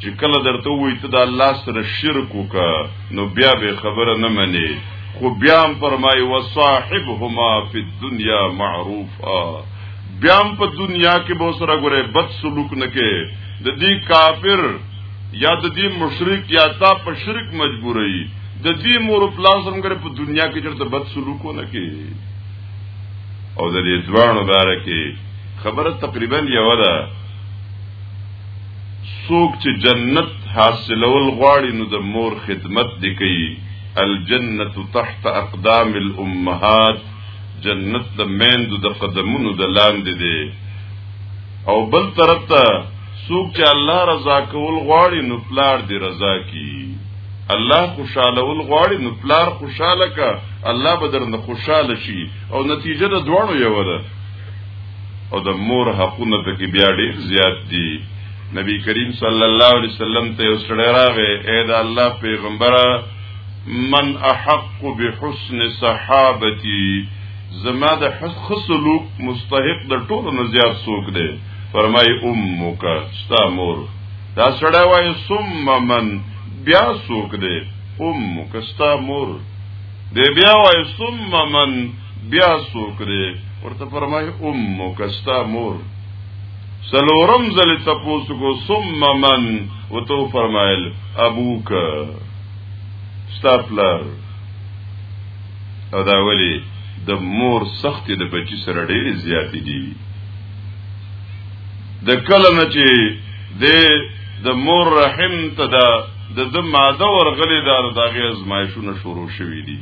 Speaker 1: چې کله درته وای ته د الله سره شرک وکا نو بیا به خبره نه منې خو بیا هم فرمای وصاحبهما فی الدنیا معروفا بیا هم په دنیا کې به سره ګوره بد سلوک نه کې د دې کافر یا د دې مشرک یا تا په شرک مجبورې د دې مور او پلار سره موږ په دنیا کې چرته بد سلوک نه کې او د دې ځوانو باره کې خبره تقریبا یو ده څوک چې جنت حاصلول غواړي نو د مور خدمت دی کوي الجنه تحت اقدام الامهات جنت د میندو د قدمونو د لاندې دی او بل طرف ته څوک چې الله رضا کول غواړي نو پلار دی رضا کی الله خوشاله ول غواړي نو پلار خوشاله کا الله به درنه خوشاله شي او نتیجه د دوړو یو ده او د مور حقونه په کې بیا ډیر زیات دي نبی کریم صلی الله علیه وسلم ته یو سړی راغی اے دا الله پیغمبره من احق بحسن صحابتی زما د ښه سلوک مستحق د ټولو نه زیات څوک دی فرمای امک ستا مور دا سړی وای ثم من بیا څوک دی امک ستا مور دی بیا وای ثم من بیا څوک دی ورته فرمای امک ستا مور سلورم زل تپوس کو ثم من وتو فرمایل ابوک ستا پلار او دا ولی د مور سختې د بچی سره ډېرې زیاتې دي د کله نه چې د د مور رحم ته دا د د ماده ورغلې دا د هغه ازمایښونه شروع شوې دي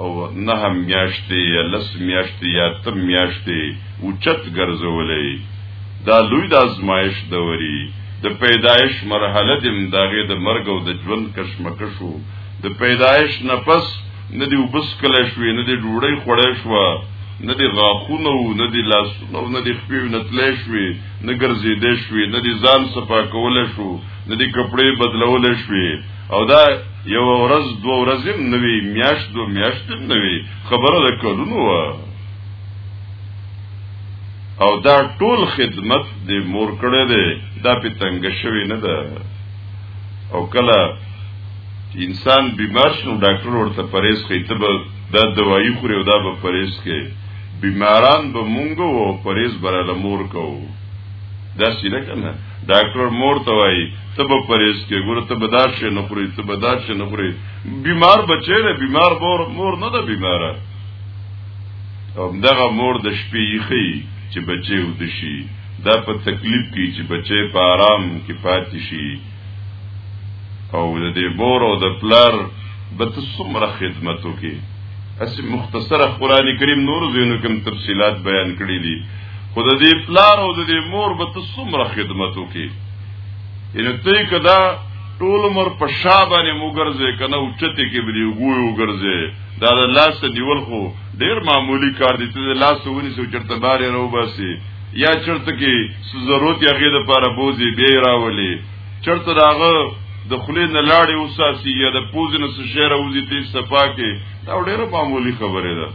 Speaker 1: او نه هم میاشتې یا لس میاشتې یا تم میاشتې اوچت ګرځولې دا لوی د ازمایښ دوري د پیدایش مرحله د مداغه د مرګ او د ژوند کشمکشو د پیدایش نه پس نه دی وبس کله شوې نه دی ډوړی خوړې شو نه دی غاخونه او نه دی لاس او نه دی خپې نه تلې شوې نه ګرځېدې شوې نه دی ځان صفا کول شو نه دی کپڑے بدلول شوې او دا یو ورځ دو ورځې نوې میاش دو میاش نوې خبره ده کړنو او دا ټول خدمت د مور کړه ده دا په تنگ شوی نه ده او کله انسان بیمار شنو ډاکټر ورته پرېز کوي ته به دا دوايي خوري او دا به پرېز کوي بیماران به مونږ او پرېز براله مور کوو دا سینه کنه ډاکټر مور ته وایي ته به پرېز کې ګوره ته به دا شي نه خوري ته به دا شي نه خوري بیمار بچی دی بیمار مور مور نه ده بیماره همدغه مور د شپې یخی چې بچي ودشي دا په تکلیف کې چې بچي په آرام کې پاتې شي او د دې بور او د پلار بت څومره خدمت وکي اسی مختصره قران کریم نور زینو کوم تفصيلات بیان کړی دي خو د دې پلار او د دې مور بت څومره خدمت وکي ان ته کدا ټول مر په شابانه موګرځه کنه او چته کې بلی وګوي وګرځه دا د لاس نیول خو ډیر معمولی کار دی ته د لاس ونی سو چرته بارې راو باسي یا چرته کې ضرورت یا غیر لپاره بوزي به راولي چرته داغه د خلې نه لاړې اوساسي یا د پوز نه شعر اوزي تی صفا کې دا ډېره معمولی خبره ده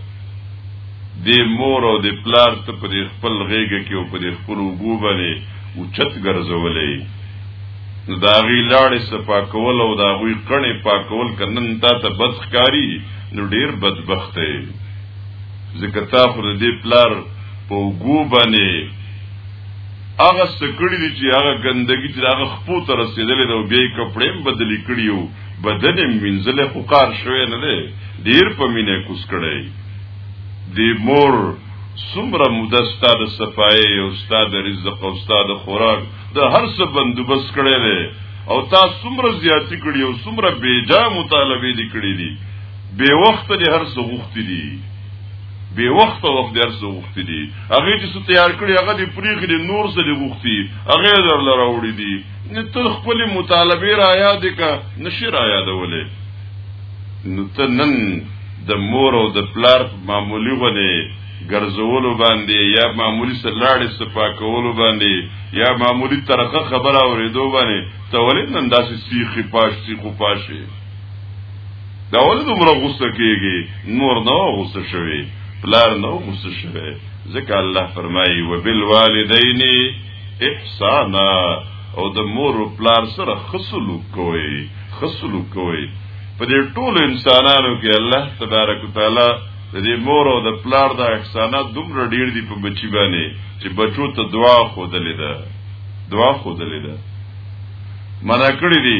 Speaker 1: د مور او د پلار ته په خپل غېګه کې او په خپل وګو باندې او چت ګرځولې نو دا غي لاړې صفا کول او دا غوي کڼې پاکول کنن تا ته بدخکاری نو ډېر بدبخت دی ځکه تا خو د دې پلار په وګو باندې هغه سکړی دي چې هغه ګندګي چې هغه خپو ته رسیدلې ده او بیا یې کپړې هم بدلې کړي او بدن یې مینځلی خو کار شوی نه دی ډېر په مینه یې کوس کړی د مور څومره موده ستا د صفایې او ستا د رزق او ستا د خوراک د هر څه بندوبست کړی دی او تا څومره زیاتی کړي او څومره بېجا مطالبې دي کړې دي بے وخت دې هر څه غوښتي دي بے وخت وخت دې هر څه غوښتي دي هغه چې څه تیار کړی هغه دې پریخي دې نور څه دې غوښتي هغه در لره وړي دي نه ته خپل مطالبه را یاد کا نشي را یادولې نو ته نن د مور او د پلار معمولی غونه ګرځولو باندې یا معمولی سلاړې صفاکولو باندې یا معمولی ترخه خبره اورېدو باندې ته ولې نن داسې سیخي پاش سیخو پاشي دا ولې دومره غوسه کیږي نور نه غوسه شوی پلار نه غوسه شوی ځکه الله فرمایي وبالوالدین احسانا او د مور او پلار سره خصلو کوي خصلو کوي په دې ټول انسانانو کې الله تبارک وتعالى د دې مور او د پلار د احسانات دومره ډیر دي په بچی باندې چې بچو ته دعا خودلې ده دعا خودلې ده منع کړی دي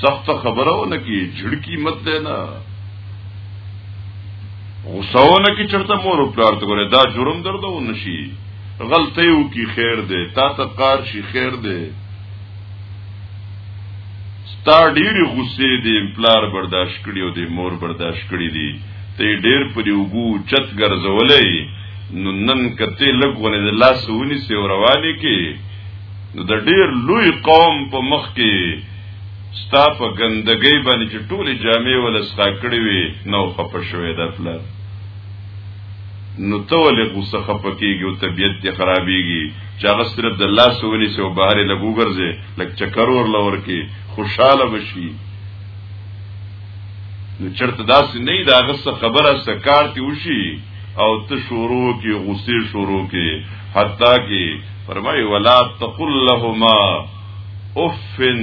Speaker 1: سخت خبره ونه کی جھړکی مت دینا غصه ونه کی چرته مور او پلار ته ګوره دا جرم درته ونشي غلطي او کی خیر ده تا ته قار شي خیر ده ستا ډیر غصه دې پلار برداشت کړي او دې مور برداشت کړي دي ته ډیر په دې وګو چت ګرځولې نو نن کته لګونه لاس ونی سی رواني کې نو د ډیر لوی قوم په مخ کې ستا په ګندګۍ باندې چې ټولې جامې ولستا کړې وي نو خپه شوې ده پلار نو ته ولې غوسه خپه کېږي او طبیعت دې خرابېږي چې هغه صرف د الله سونی سو بهر لګ وګرځي لکه چکر ور لور کې خوشاله بشي نو چرته داسې نه دا غس خبره سکارتي وشي او ته شروع کې غصې شروع کې حتی کې فرمای ولا تقل لهما افن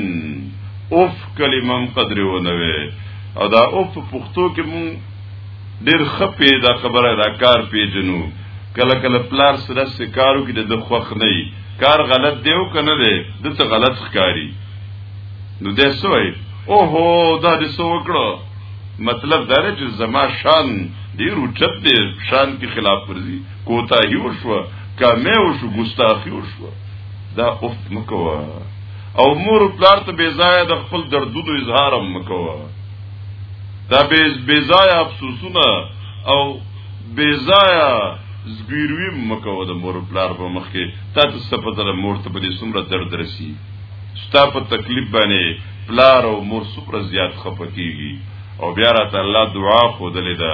Speaker 1: اف کلمه هم قدر ونه وي او دا اف په پښتو کې مونږ ډېر خپې دا خبره دا کار پیژنو کله کله پلار سره سکارو کې د خوخ نه کار غلط دی او کنه دی د څه غلط ښکاری نو دې سوې او هو دا دې سو وکړو مطلب دا دی چې زما شان ډېر اوچت دی شان کې خلاف ورزي کوتاهی وشو کمه وشو ګستاخی وشو دا اوف مکوا او مور پلار ته بی ځای د خپل دردونو اظهار هم مکوا دا بی بی ځای افسوسونه او بی ځای زګیروی مکوا د مور پلار په مخ کې تا ته سپدل مور ته بلی سمره درد رسی ستا په تکلیف باندې پلار او مور سپره زیات خپکیږي او بیا راته الله دعا خو دلې ده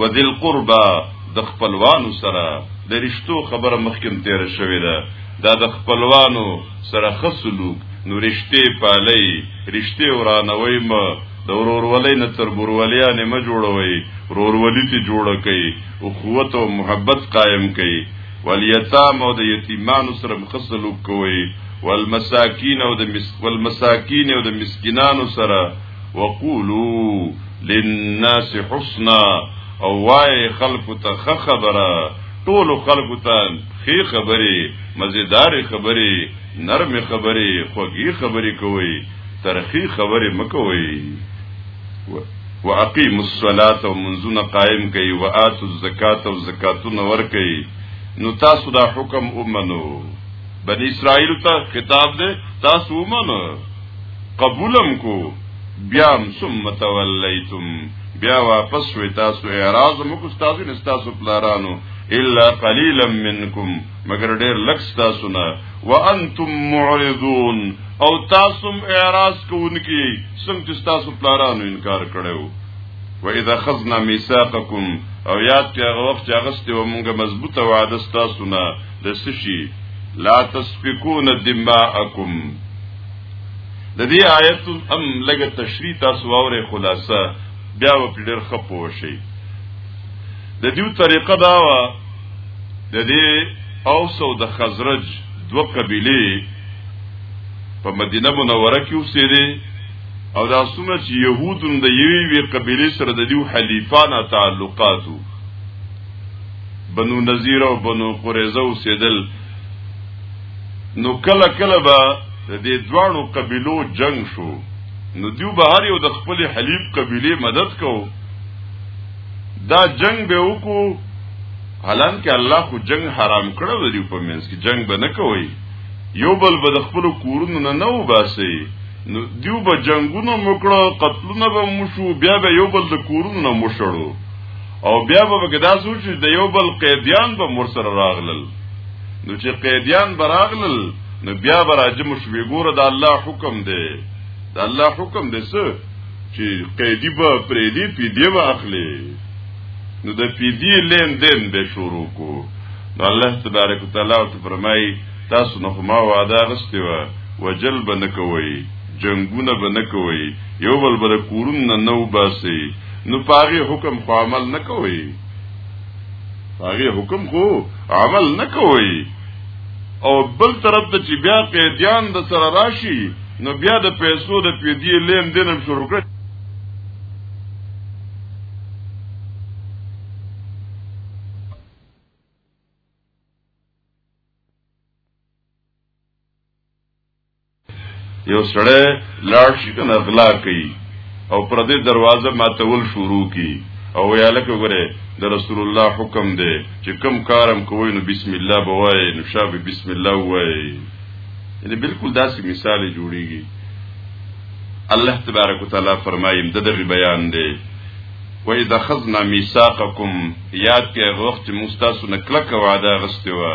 Speaker 1: وذی القربا د خپلوانو سره د رشتو خبره مخکم تیر شوې ده دا د خپلوانو سره خصلوک نو رشته پالي رشته ورانوي م د ورورولۍ نه تر ورولیا نه م جوړوي ورورولي ته جوړ کوي او قوت او محبت قائم کوي والیتام او د یتیمانو سره خصلوک کوي والمساکین او د مسکین او د مسکینانو سره وقولو للناس حسنا او وای خلق ته خ خبره ټول خلق ته خې خبرې مزیدار خبرې نرم خبرې خوږی خبرې کوي ترخی خبرې مکوي واقیم الصلاة او منزونه قائم کوي وآت الزکات او زکاتونه ور کوي نو تاسو دا حکم ومنو بنی اسرائیل ته خطاب دی تاسو ومنو قبولم کو بیا هم ثم تولیتم بیا واپس شوي تاسو اعراض مو کو تاسو نه تاسو پلارانو الا قليلا منکم مگر ډیر لک تاسو نه وانتم معرضون او تاسو اعراض کوونکی څنګه تاسو پلارانو انکار کړو واذا خذنا ميثاقكم او یاد کې هغه وخت چې هغه ستو مونږه مضبوطه وعده تاسو نه د سشي لا تسفكون دماءکم د دې آیت هم لګه تشریح تاسو اوره خلاصه بیا و پیډر خپو شي د دیو طریقه دا و د دې اوس او د خزرج دوه قبیله په مدینه منوره کې اوسېدي او دا څومره چې يهودون د یوې وی قبيله سره د دیو حلیفانه تعلقاتو بنو نذیر او بنو قریظه اوسېدل نو کله کله به د دې دواړو قبیلو جنگ شو نو دیو به هر یو د خپل حلیف قبیله مدد کو دا جنگ به وکړو حالانکه الله خو جنگ حرام کړو د دې په منځ کې جنگ به نه کوي یو بل به د خپل کورونو نه نه وباسي نو دیو به جنگونه مکړه قتلونه به مشو بیا به یو بل د کورونو نه مشړو او بیا به کې دا سوچ چې د یو بل قیدیان به مور سره راغلل نو چې قیدیان به راغلل نو بیا به راجم شوې ګوره د الله حکم دی د الله حکم دی څه چې قیدی به پرې دی پی دی به اخلي نو د پی دی لین دین به شروع کو نو الله تبارک وتعالى او فرمای تاسو نو ما وعده غستې و وجل بنکوي جنگونه بنکوي یو بل بر کورونه نو باسي نو پاغي حکم خو عمل نه کوي پاغي حکم خو عمل نه کوي او بل طرف ته چې بیا قیدیان د سره راشي نو بیا د پیسو د پیدي لین دینم شروع کړي یو سړی لاړ شي کنه غلا کوي او پر دې دروازه ماتول شروع کی او یاله کوي د رسول الله حکم دی چې کم کارم کوی نو بسم الله بوای نو شابه بسم الله وای یعنی بالکل داسې مثال جوړیږي الله تبارک وتعالى فرمایي د دې بیان دی و اذا خذنا ميثاقكم یاد کې وخت مستاسو نکلک وعده غستوا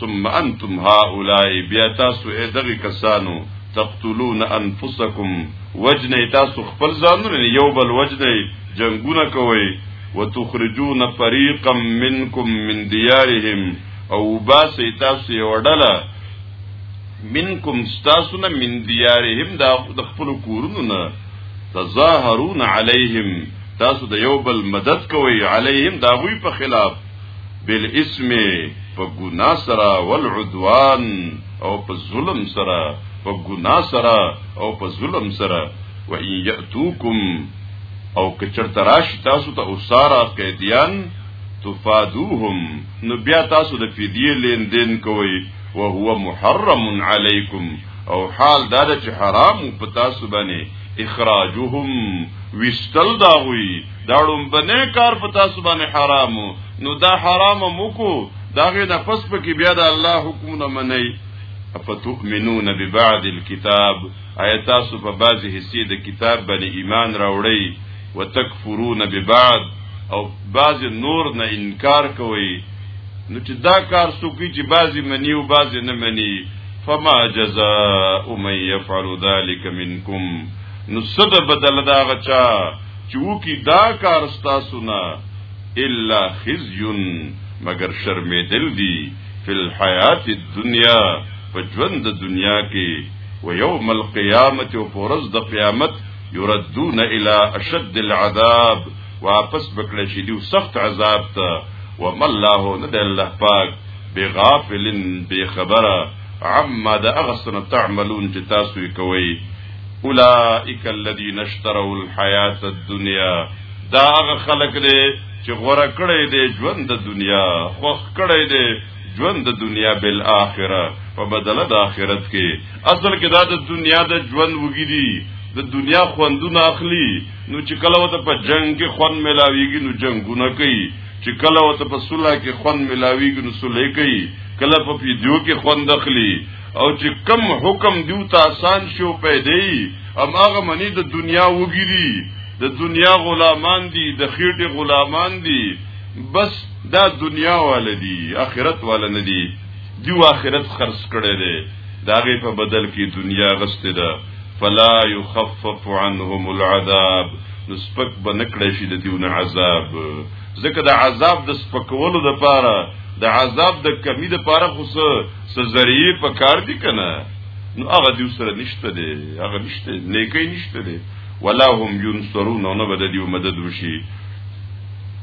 Speaker 1: ثم انتم هؤلاء بیا تاسو اې دغه کسانو تقتلون انفسکم وجنه تاسو خپل ځانونه یو بل وجنه جنگونه کوي وتخرجون فريقا منكم من ديارهم او باسي تاسو یو ډله منکم تاسو نه من ديارهم د خپل کورونو نه تظاهرون عليهم تاسو د یو بل مدد کوي عليهم دا غوي په خلاف بالاسم په ګنا سره والعدوان او په ظلم سره په ګنا سره او په ظلم سره و ان یاتوکم او کچرته راش تاسو ته اوسارا قیدیان تفادوهم نو بیا تاسو د فدیه لین دین کوئ او هو محرم علیکم او حال دا چې حرام په تاسو باندې اخراجهم وستل داوی دا ړومبنه کار په تاسو باندې حرامو نو دا حرام موکو داغه نه پس په کې بیا د الله حکم نه منئ افتؤمنون ببعض الكتاب آیا تاسو په بعضی حصے د کتاب باندې ایمان راوړی وتکفرون ببعض او بعضی نور نه انکار کوي نو چې دا کار سوکي چې بعضی منی او بعضی نه منی فما جزاء من يفعل ذلك منكم نو صد بدل دا غچا چې وکي دا کار ستاسو نه الا خزي مگر شرمېدل دي فی الحیات الدنیا په ژوند د دنیا کې و یوم القیامت او پرز د قیامت یردون الی اشد العذاب واپس بکړه شي دی سخت عذاب ته وم الله ند الله پاک بغافل بخبره عما د اغسن تعملون چې تاسو کوي اولئک الذین اشتروا الحیات الدنیا دا هغه خلق دی چې غوړه کړی دی ژوند د دنیا خوخ کړی دی ژوند د دنیا بل اخره په بدل د اخرت کې اصل کې دا د دنیا د ژوند وګړي د دنیا خوندونه اخلي نو چې کله وته په جنگ کې خوند ملاويږي نو جنگونه کوي چې کله وته په صلح کې خوند ملاويږي نو صلح کوي کله په پیډیو کې خوند اخلي او چې کم حکم دیو ته آسان شو پیدا ام هغه منی د دنیا وګیری د دنیا غلامان دي د خېټې غلامان دي بس دا دنیا والدي اخرت والا نه دي دیو اخرت خرڅ کړي دي داغه په بدل کې دنیا غسته ده فلا يخفف عنهم العذاب نو سپک به نکړی شي د دیونه عذاب ځکه د عذاب د سپکولو لپاره د عذاب د کمی لپاره خو څه ذریعہ په کار دي کنه نو هغه دی سره نشته دی هغه نشته نیکي نشته دی ولا هم ينصرون نو بد دی مدد وشي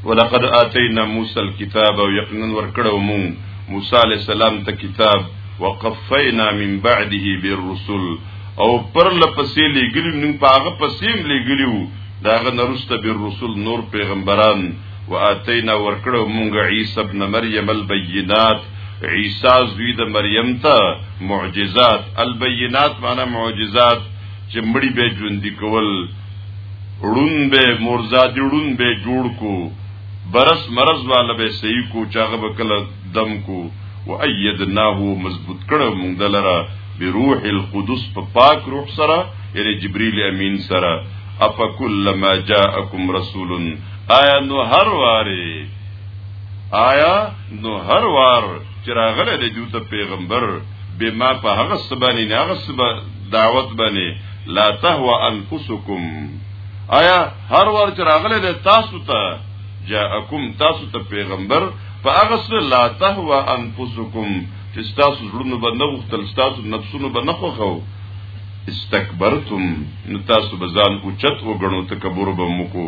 Speaker 1: ولقد اتینا موسی الكتاب ويقنا ورکړو مون موسی علی السلام ته کتاب وقفینا من بعده بالرسل او پر لپسې لګلی نو پاغه پسې لګلیو داغه نرسته بالرسل نور پیغمبران واتینا ورکړو مونږ عیسی ابن مریم البینات عیسی زوی د مریم ته معجزات البینات معنی معجزات چې مړی به ژوند کول ړون به مرزاد ړون به جوړ کو برس مرز والا به صحیح کو چاغه به کله دم کو و ایدناه مضبوط کړه مونږ دلره بروح القدس په پاک روح سره یعنی جبرئیل امین سره اپا کلما جاءکم رسول آیا نو هر واره آیا نو هر وار چې راغله د جوته پیغمبر به ما په هغه سبانی نه هغه سبا دعوت باندې لا تهوا انفسکم آیا هر وار چې راغله د تاسو ته جاءکم تاسو ته پیغمبر په هغه سره لا تهوا انفسکم چې تاسو زړونو باندې وختل تاسو نفسونو باندې خو خو استکبرتم نو تاسو بزان اوچت وګڼو تکبر به مکو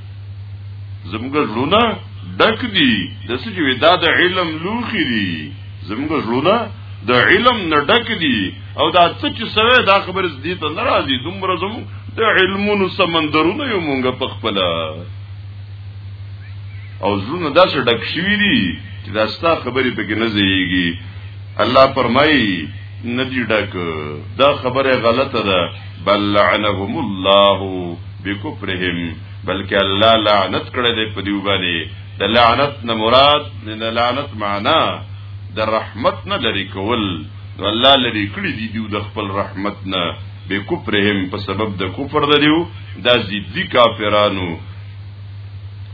Speaker 1: زموږ زړونه ډک دي د څه چې دا د علم لوخي دي زموږ زړونه د علم نه ډک دي او دا څه چې سوي دا خبره دې ته ناراضي دومره زموږ د علمونو سمندرونه یو مونږ په خپل او زړونه داسې ډک شوي دي چې دا ستا خبرې پکې نه ځایږي الله فرمایي ندی ډک دا خبره غلطه ده بل لعنهم الله بکفرهم بلکې الله لعنت کړی دی په دیو باندې د لعنت نه مراد د لعنت معنا د رحمت نه لري کول نو الله لري کړی دی دیو د خپل رحمت نه بکفرهم په سبب د کفر لريو دا ضدي کافرانو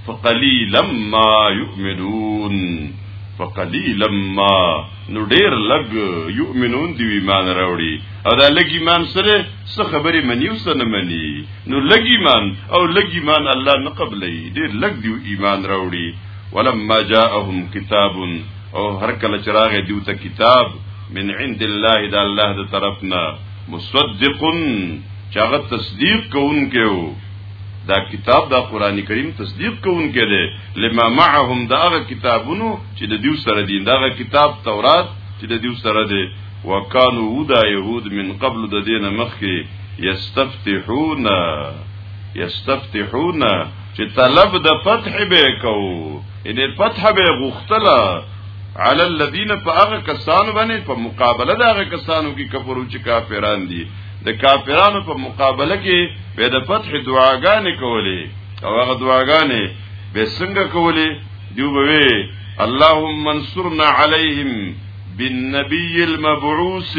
Speaker 1: فقليلا ما يؤمنون فقليلا ما نو ډیر لګ یؤمنون دی ایمان راوړي او دا لګ ایمان سره څه خبرې منی او څه نه منی نو لګ ایمان او لګ ایمان الله نه قبلې ډیر لګ دی ایمان راوړي ولما جاءهم کتاب او هر کله چراغ دیو ته کتاب من عند الله دا الله د طرفنا مصدق چاغه تصدیق کوونکو دا کتاب دا قران کریم تصدیق کوونکی دی لما معهم دا هغه کتابونو چې د دیو سره دي دا هغه کتاب تورات چې د دیو سره دی وکانو ودا يهود من قبل د دینه مخکې یستفتحون یستفتحون چې طلب د فتح به کو ان فتح به غختلا علی الذین فاغ کسان باندې په مقابله دا غ کسانو کې کفرو چې کافران دي د کافرانو په مقابله کې به د فتح دعاګانې کولې او هغه دعاګانې به څنګه کولې دیو به وی اللهم انصرنا عليهم بالنبي المبعوث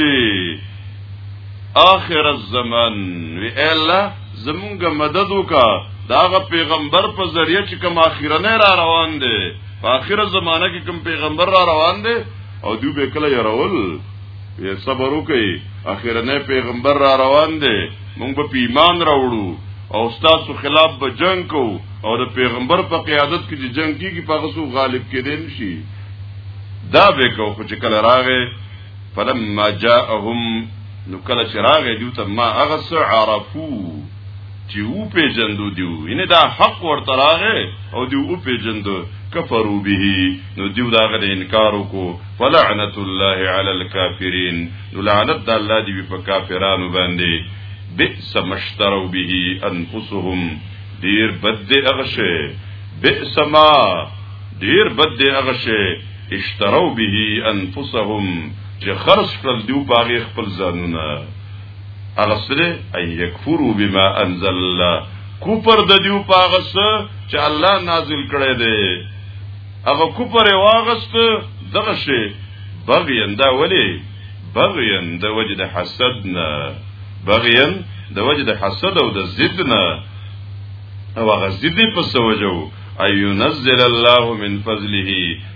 Speaker 1: اخر الزمان وی الله زمونږ مدد وکا داغه پیغمبر په ذریعہ چې کوم اخیرنه را روان دی په اخر زمانہ کې کوم پیغمبر را روان دی او دوی به کله يرول یې صبر وکي اخیرنه پیغمبر را روان دی مونږ به ایمان راوړو او تاسو خلاف به جنگ کو او د پیغمبر په قیادت کې چې جنگ کیږي په غسو غالب کېدې نشي دا به کو خو چې کله راغې فلما جاءهم نو کله چې راغې دیو ته ما هغه څه عرفو چې و په جندو دیو ینه دا حق ورته راغې او دیو په جندو کفرو به نو دیو دا غره انکار وکړو فلعنت الله علی الکافرین نو لعنت د الله دی په کافرانو باندې بئس مشترو به انفسهم ډیر بد دی هغه شی بئس ما ډیر بد دی هغه شی اشترو به انفسهم چې خرج کړل دیو باغې خپل ځانونه هغه سره اي یکفروا بما انزل الله کوپر د دیو پاغس چې الله نازل کړی دی هغه کوپر واغست دغه شی بغیان دا ولی بغیان د وجد حسد نه بغیان د وجد حسد او د ضد نه او هغه ضد په سوجو اينزل الله من فضله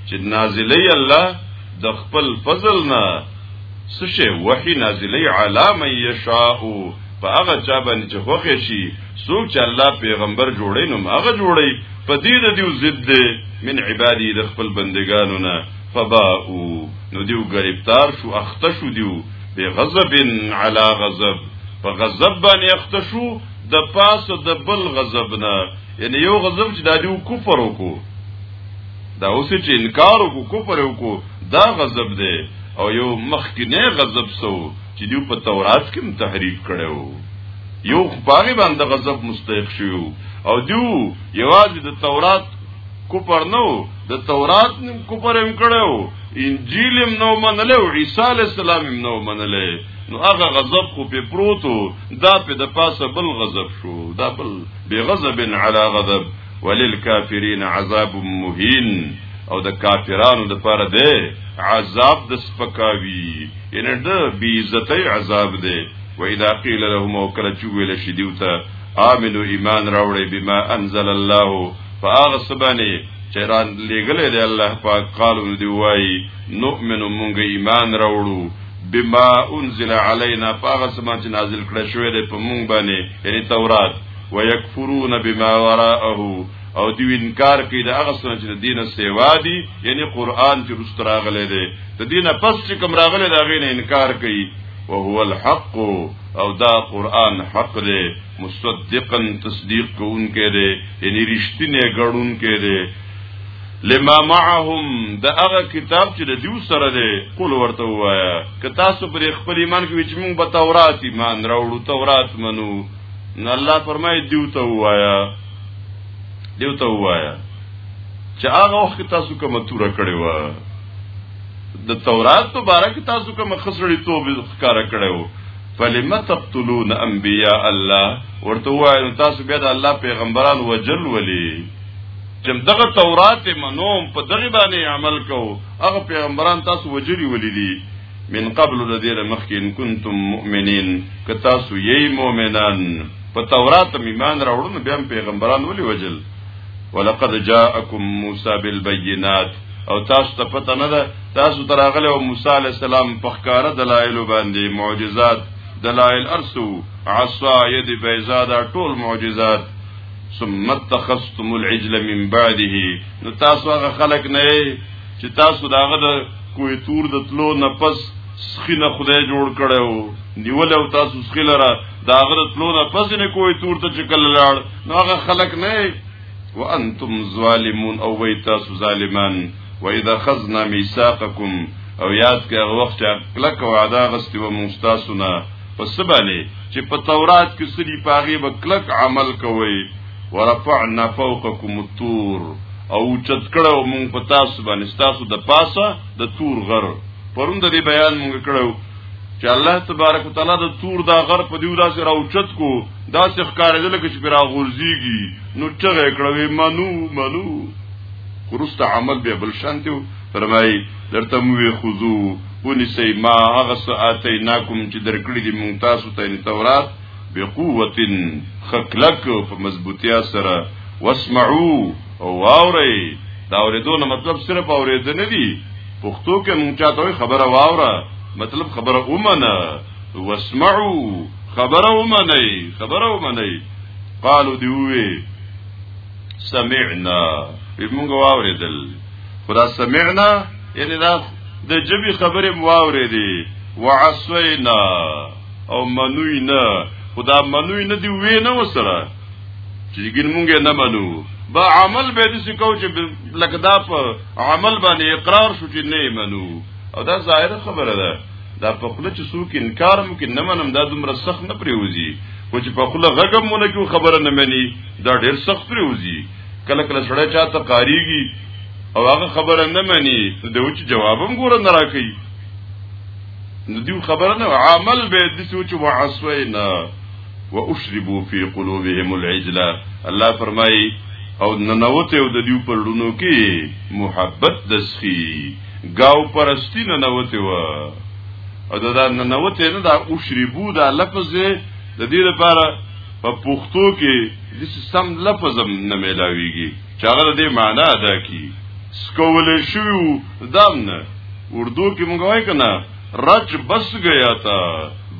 Speaker 1: چې نازلی الله د خپل فضل نه سشه وحی نازلی علا من یشاء په هغه چا باندې چې خوښ شي څوک چې الله پیغمبر جوړي نو هغه جوړي په دې د دیو ضد دی من عبادی د خپل بندگانو نه فباو نو دیو گرفتار شو اخته شو دیو به غضب علی غضب په غضب باندې اخته شو د پاسه د بل غضب نه یعنی یو غضب چې د دیو کفر وکړو دا اوس چې انکار وکړو کفر وکړو دا غضب دی او یو مخکینه غضب سو چې دیو په تورات کې تحریف کړو یو باغی باندې غضب مستحق شو او دیو یوازې د تورات کوپر نو د تورات نیم کوپر هم کړو انجیل هم نو منل او عیسی علی السلام هم نو منل نو هغه غضب خو په پروتو دا په د پاسه بل غضب شو دا بل بغضب علی غضب وللکافرین عذاب مهین او د کافرانو د پاره ده عذاب د سپکاوی ان د بی عزت عذاب ده و اذا قيل لهم او کله چې ویل شي دیو ته امنو ایمان راوړې بما انزل الله فاغ سبانی چران لګلې دی الله پاک قالو دی وای نؤمن مونږ ایمان راوړو بما انزل علينا فاغ سبان چې نازل کړه شوې ده په مونږ باندې یعنی تورات ويكفرون بما وراءه او دی انکار کوي دا هغه څه چې د دینه سیوا دي یعنی قران چې رستراغله ده د دینه پس چې کوم راغله دا غینه انکار کوي وهو الحق او دا قران حق دی مصدقا تصدیق کوونکی دی یعنی رښتینی ګړونکی دی لما معهم دا هغه کتاب چې د دیو سره دی قول ورته وایا که تاسو پر خپل ایمان کې چې موږ به تورات ایمان راوړو تورات منو نو الله فرمایي دیو ته وایا دیو ته وایا چې هغه وخت تاسو کومه توره کړې و د تورات په باره کې تاسو کوم خسړی توب ښکارا کړو فلم تقتلون انبیاء الله ورته وایي تاسو بیا د الله پیغمبران وجل ولی چې دغه تورات منوم په دغه باندې عمل کو هغه پیغمبران تاسو وجلی ولی دي من قبل د دې مخکې ان کنتم مؤمنین که تاسو یې مؤمنان په تورات ایمان راوړل بیا پیغمبران ولی وجل ولقد جاءکم موسی بالبينات او تاسو ته پته نه ده تاسو تراغله او موسی علی السلام په ښکارا دلایل باندې معجزات دلایل ارسو عصا ید بیزا دا ټول معجزات ثم اتخذتم العجل من بعده نو تاسو هغه خلق نه چې تاسو داغه د کوی تور د تلو نه پس سخینه خدای جوړ کړو نیول او تاسو سخیلره داغه د تلو نه پس نه کوی تور ته چکل لاړ نو هغه خلق نه وانتم ظالمون او وای تاسو ظالمان و اذا خذنا ميثاقكم او یاد کې هغه وخت چې کلک وعده غستې و مونږ تاسو نه پس باندې چې په تورات کې سړي پاغي به کلک عمل کوي ورفعنا فوقكم الطور او چت کړو مونږ په تاسو باندې تاسو د پاسه د تور غر پرون د بیان مونږ کړو چې الله تبارک وتعالى د تور دا غر په دیو داسې راوچت کو داسې ښکارېدل کې چې پیرا غورځيږي نو چغه کړوي منو منو خروست عمل به بل شانته فرمای درته مو خذو ونسی ما هغه ساعتې ناکم چې درکړې دي مونږ تاسو ته یعنی تورات به قوت خکلک په مضبوطیا سره واسمعوا او واوري دا اوریدو نه مطلب صرف اوریدنه دي پښتو کې مونږ چاته وي خبره واوره مطلب خبره اومنه واسمعوا خبره اومنه خبره اومنه قالو دی وی سمعنا موږ واوریدل خدا سمعنا یعنی دا د جبی خبره مو واوریدي وعصینا او منوینا خدا منوی نه دی وی نه وسره چې ګین مونږه نه منو با عمل به دې سکو چې لکه دا په عمل باندې اقرار شو چې نه منو او دا ظاهر خبره ده دا په خپل چې څوک انکار مو کې نه منم دا دومره سخت نه پریوزي خو چې په خپل غږم مونږ کې خبره نه مني دا ډېر سخت پریوزي کله کله سړی چاته قاریږي او هغه خبره نه مني دا و چې جوابم ګور نه راکړي نو دیو خبره نه عمل به د څه چې وعصوینا واشربوا فی قلوبهم العجل الله فرمایي او ننوته او د دیو پر لونو کې محبت دسخي گاو پرستی ننوته و او دا ننوته نه دا اشربو دا لفظ د دې لپاره په پښتو کې د سم لفظ هم نه ملاويږي چې هغه د معنی ادا کی سکول شو دامنه اردو کې مونږ وای کنه رچ بس گیا تا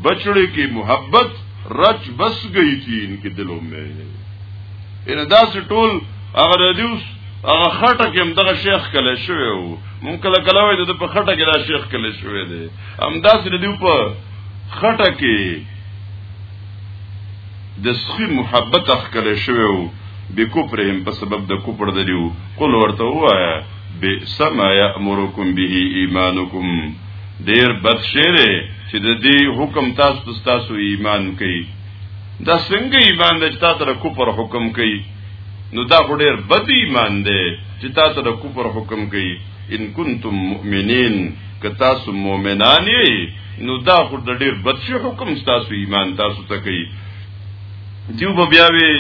Speaker 1: بچڑے کی محبت رچ بس گئی تھی ان کے دلوں میں ان دا سے ټول هغه ردیوس هغه خټه کې هم دغه شیخ کله شوی وو مونږ کله کله وای د په خټه کې دا شیخ کله شوی دی هم دا سې ردیو په خټه کې د سخی محبت اخ کله شوی وو د کوپرهم په سبب د کوپړ دریو قول ورته وایا بئس ما یامرکم به ایمانکم ډیر بد شعر چې د دې حکم تاسو ته تاسو ایمان کوي دا څنګه ایمان د چتا تر کوپر حکم کوي نو دا خو ډیر بد ایمان دی چې تاسو د کوپر حکم کوي ان کنتم مؤمنین که تاسو مؤمنان یې نو دا خو د ډیر بد شي حکم تاسو ایمان تاسو ته کوي دیو بیا وی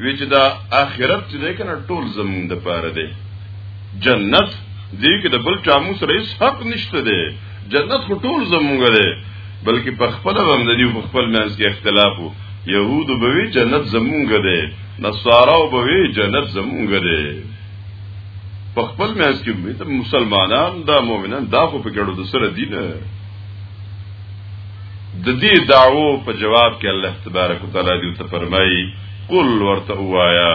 Speaker 1: وی چې دا آخرت چې دی کنه ټول زمون د پاره دی جنت دی کې د بل چا مو سره هیڅ حق نشته دی جنت خو ټول زمونږ دی بلکې په خپل هم د دې په خپل منځ کې اختلاف وو يهود به وی جنت زمونږ دی نصارا به وی جنت زمونږ دی په خپل منځ کې مسلمانان دا مؤمنان دا خو په ګړو د سره دي نه د دې دعوو په جواب کې الله تبارک وتعالی دوی ته فرمایي قل ورته وایا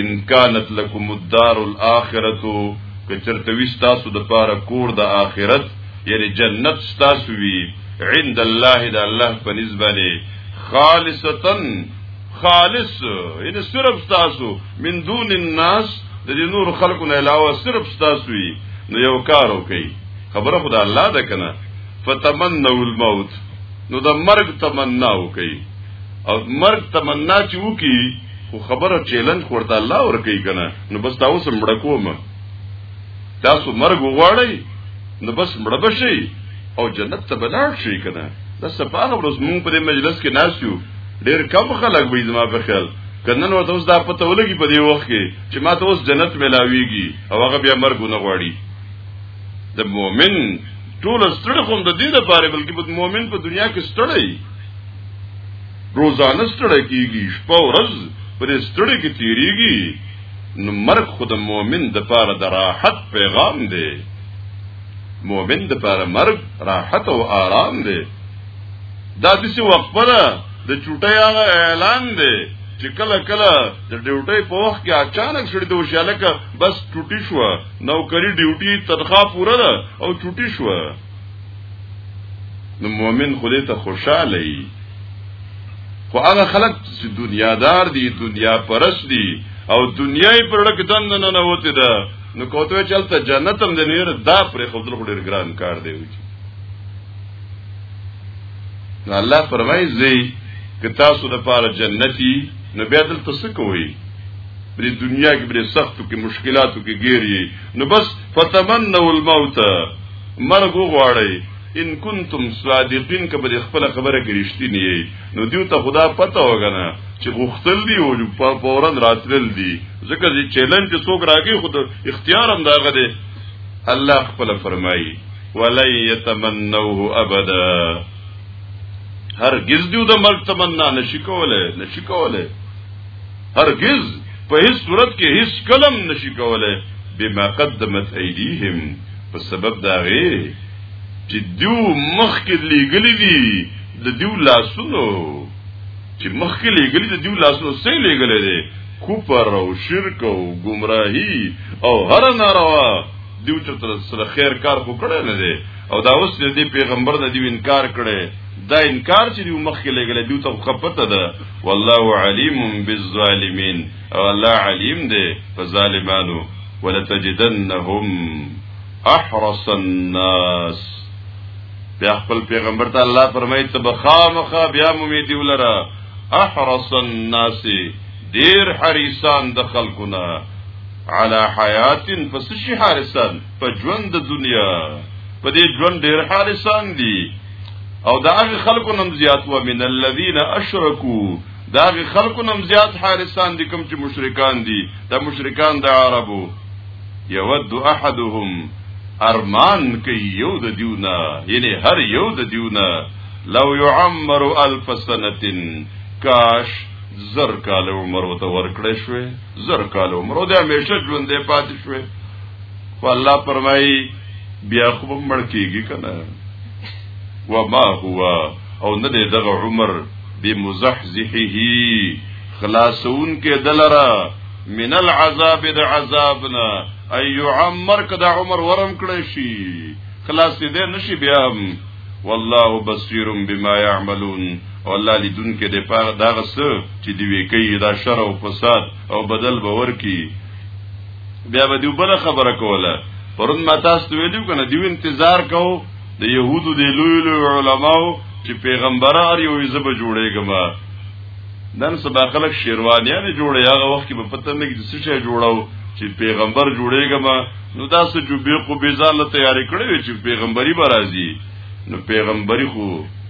Speaker 1: ان كانت لكم الدار الاخره کچرته وي تاسو د پاره کور د آخرت یعنی جنت تاسو وي عند الله د الله په نسبانه خالصتا خالص یعنی صرف تاسو من دون الناس د نور خلقو نه علاوه صرف تاسو وي نو یو کار وکي خبره خدا الله ده کنه فتمنوا الموت نو د مرګ تمنا وکي او مرګ تمنا چې وکي خو خبره چیلنج ورته الله ور کوي کنه نو بس تاسو مړ کوم تاسو مرګ وغواړئ نو بس مړ بشي او جنت ته بلاړ شي کنه د سپاغه ورځ مونږ په دې مجلس کې ناس یو ډیر کم خلک وي زما په خیال کنه نو تاسو دا پته ولګي په دې وخت کې چې ما ته اوس جنت ملاويږي او هغه بیا مرګ نه غواړي د مؤمن ټول ستړي خو د دې لپاره بلکې په مؤمن په دنیا کې ستړي روزانه ستړي کیږي شپه ورځ پر ستړي کې تیریږي نو مرګ خو د مؤمن د پاره د راحت پیغام دی مؤمن د پاره مرګ راحت او آرام دی دا د څه وخت پر د چټي هغه اعلان دی چې کله کله د ډیوټۍ په وخت کې اچانک شړې د وشاله کا بس ټوټي شو نوکری ډیوټي تنخواه پوره ده او چټي شو نو مؤمن خدای ته خوشاله وي خو هغه خلک چې دنیادار دي دنیا پرس دي او دنیای پر لک دند نه نه وته ده نو کوته چلته جنت هم د نیر دا پر خپل خډیر ګران کار دی وچی نو الله فرمایي زی که تاسو د پاره جنتی نو بیا دلته څه کوئ بری دنیا کې بری سختو کې مشکلاتو کې ګیری نو بس فتمنوا الموت مرګ وغواړي ان کنتم صادقین کبه خپل خبره کې رښتینی یي نو دیو ته خدا پته وګنه چې غختل دی او په فورن راتلل دی ځکه چې چیلنج څوک راګي خود اختیار هم داغه دی الله خپل فرمایي ولن يتمنوه ابدا هرگز دیو د مرګ تمنا نشي کوله نشي کوله هرگز په هیڅ صورت کې هیڅ کلم نشي کولای بما قدمت ایدیهم په سبب دا غي چې دیو مخکې لګلې دي د دیو لاسونو چې مخکې لګلې د دیو لاسونو سې لګلې دي کوپر او شرک او گمراهی او هر ناروا دیو چې تر سره خیر کار کو کړی نه دی او دا اوس دې پیغمبر د دیو انکار کړي دا انکار چې دی مخکې لګل دی ته خو پته ده والله علیم بالظالمین او الله علیم دی په ظالمانو ولتجدنهم احرص الناس بیا خپل پیغمبر ته الله فرمایي ته بخامخه بیا مومي دی ولره احرص الناس ډیر حریسان د خلقونه علا حیات پس شي حارسان په ژوند د دنیا په دې ژوند ډیر حارسان دي او دا هغه خلکو نم زیات و من الذين اشركوا دا هغه خلکو نم زیات حارسان دي کوم چې مشرکان دي دا مشرکان د عربو یود احدهم ارمان کوي یو د دیونه یعنی هر یو د دیونه لو يعمر الف سنه کاش زر کال عمر وته ورکړې شوې زر کال عمر او د همیشه ژوندې پاتې شوې خو الله فرمایي بیا خو به مړ کېږي که نه وما هو او نه دی دغه عمر بمزحزحه خلاصون کې دلرا من العذاب د عذابنا ايو عمر کدا عمر ورم کړی شي خلاص دې نشي بیا والله بصير بما يعملون او الله لیدون کې د پاره دا غس چې دی وی کوي دا شر او فساد او بدل باور کی بیا به دی بل خبره کوله پرون ما تاسو ویلو کنه دیو انتظار کو د يهودو د لوی لوی علماو چې پیغمبرار یو زب جوړېګم نن سبا خلک شیروانیان جوړي هغه وخت کې په پته نه کې څه شي جوړاو چې پیغمبر جوړېګم نو دا څه جو به کو به ځاله تیاری کړی چې پیغمبري به راځي نو پیغمبري خو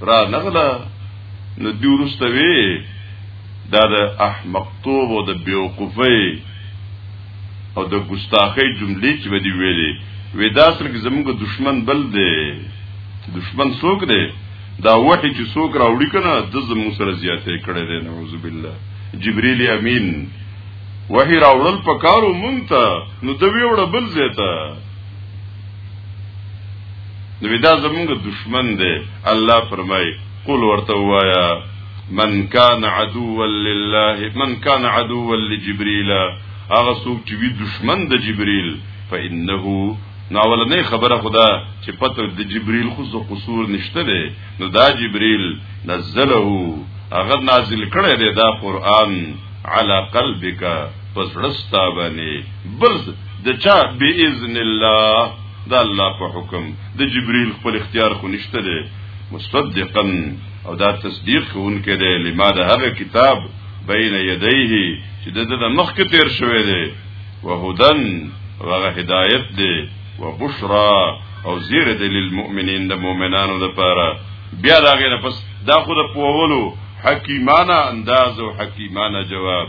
Speaker 1: را نغله نو دی ورستوي دا د احمقتوب او د بیوقوفۍ او د ګستاخۍ جملې چې به دي ویلې وې دا اصل کې زموږ دشمن بل دی دشمن څوک دی دا وحی چې څوک راوړي کنه د زمو سره زیاتې کړي دي نعوذ بالله جبرئیل امین وحی راوړل پکارو مونږ ته نو د ویوړه بل زیته نو دا زمونږ دشمن دی الله فرمای قل ورته وایا من کان عدوا لله من کان عدوا لجبريل هغه څوک چې وی دشمن د جبريل فانه ناولنې خبره خدا چې پته د جبريل خو څه قصور نشته دی نو دا جبريل نزله هغه نازل کړی دی دا قران على قلبك پس رستا باندې برز د چا باذن الله دا الله په حکم د جبريل خپل اختیار خو نشته دی مصدقا او دا تصدیق کوونکې ده لما ده هغه کتاب بین یدیه چې د د مخ کې تیر شوی دی وهدن وغه هدایت دی وبشرا او زیر دی للمؤمنین د مؤمنانو لپاره بیا دا غیر پس دا خود په اولو حکیمانه انداز او حکیمانه جواب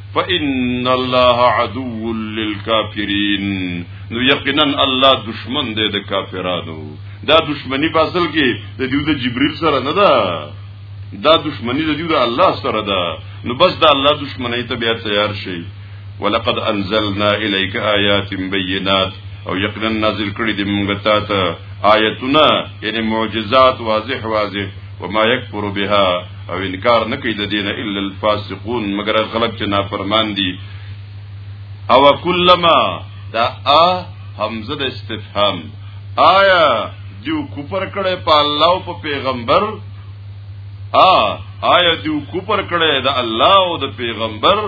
Speaker 1: فإن الله عدو للكافرين نو یقینا الله دشمن دی د کافرانو دا دشمنی په اصل کې د دیو د جبرئیل سره نه ده دا دشمنی د دیو د الله سره ده نو بس دا الله دشمنی ته بیا تیار شي ولقد انزلنا اليك آيات بينات او یقینا نازل کړی دی موږ ته آیتونه یعنی معجزات واضح واضح وما يكفر بها او انکار نه کوي د دین الا الفاسقون مگر خلق چې نافرمان دي او کلمہ دا ا حمزه د استفهام آیا دیو کوپر کړي په الله او په پیغمبر ا آیا دیو کوپر کړي د الله او د پیغمبر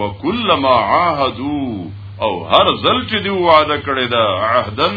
Speaker 1: وکلما عاهدو او هر ځل چې دی وعده کړی دا عهدن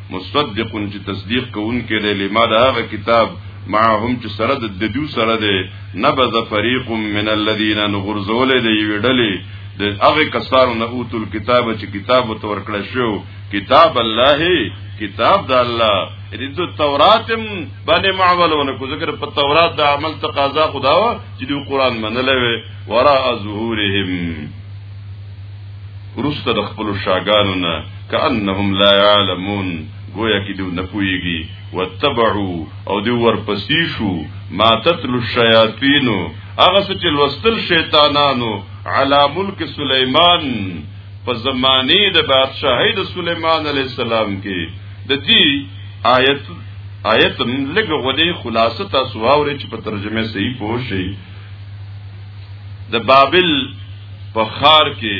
Speaker 1: مصدق چې تصدیق کوونکی دی لما دا هغه کتاب معهم چې سره د ددیو سره دی نبذ فريق من الذين نغرزول دی ویډلې د هغه کسانو نه اوتل کتاب چې کتاب تور کړه شو کتاب الله کتاب د الله دې د تورات باندې معولونه کو ذکر په تورات د عمل تقاضا خداوه چې د قران منلې وراء ظهورهم وروسته د خپل شاګانو نه کانهم لا يعلمون گویا کې دوی نه پويږي وتبعوا او دوی ورپسې شو ما تتل الشیاطین هغه څه چې لوستل شیطانانو علی ملک سلیمان په زمانه د بادشاہي د سلیمان علی السلام کې د دې آیت آیت لګ غوډي خلاصه تاسو واوري چې په ترجمه صحیح پوه شئ د بابل په خار کې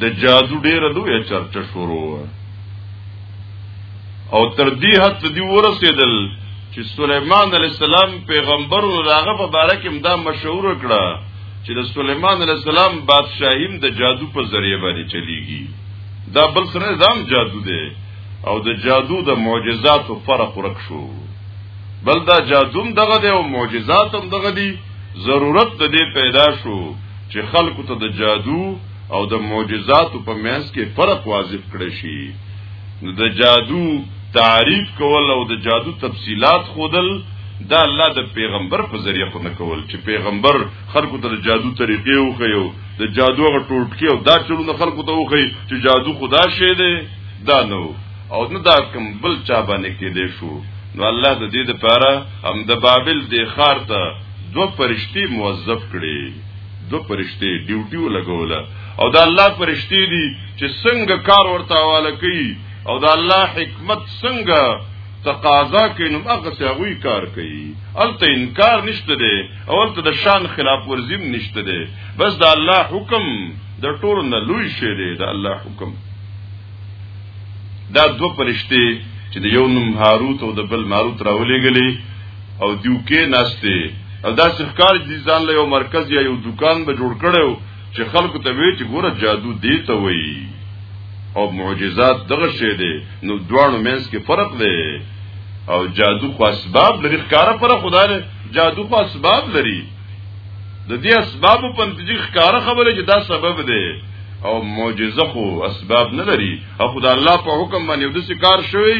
Speaker 1: د جادو ډیره لویه چرچه شروع وه او تر دې حد دی ورسېدل چې سليمان عليه السلام پیغمبر او هغه په باره کې دا مشهور کړه چې د سليمان عليه السلام بادشاہیم د جادو په ذریعہ باندې چلیږي دا بل سره دام جادو دی او د جادو د معجزاتو فرق ورک شو بل دا جادوم دغه دی او معجزات هم دغه دی ضرورت د دې پیدا شو چې خلکو ته د جادو او د معجزاتو په منځ کې فرق واضح کړی شي نو د جادو تعریف کول او د جادو تفصيلات خودل دا الله د پیغمبر په ذریعہ خو نه کول چې پیغمبر خلکو ته د جادو طریقې وخیو د جادو غ ټوټکی او دا چلو نه خلکو ته وخی چې جادو خدا شه دی دا نو او نه دا کوم بل چا باندې کې دی شو نو الله د دې لپاره هم د بابل د خار ته دو پرشتي موظف کړي دو پرشتي ډیوټي ولګوله او دا الله پرشتي دي چې څنګه کار ورته حواله کوي او دا الله حکمت څنګه تقاضا کوي نو هغه څه غوي کار کوي الته انکار نشته دی او الته د شان خلاف ورزم نشته دی بس دا الله حکم د ټولو نه لوی شی دی دا الله حکم دا دو پرشته چې د یو نوم هاروت او د بل ماروت راولېګلې او دیو کې ناشته او دا څخکار دي ځان له یو مرکز یا یو دکان به جوړ کړو چې خلکو ته وی چې ګوره جادو دی ته وی او معجزات دغه شی دی نو دوانو مینس کې فرق دی او جادو خو اسباب لري ښکارا پر خدای جادو خو اسباب لري د دې اسباب په نتیجه ښکار خبره چې دا سبب دی او معجزه خو اسباب نه لري او خدای الله په حکم باندې د څه کار شوی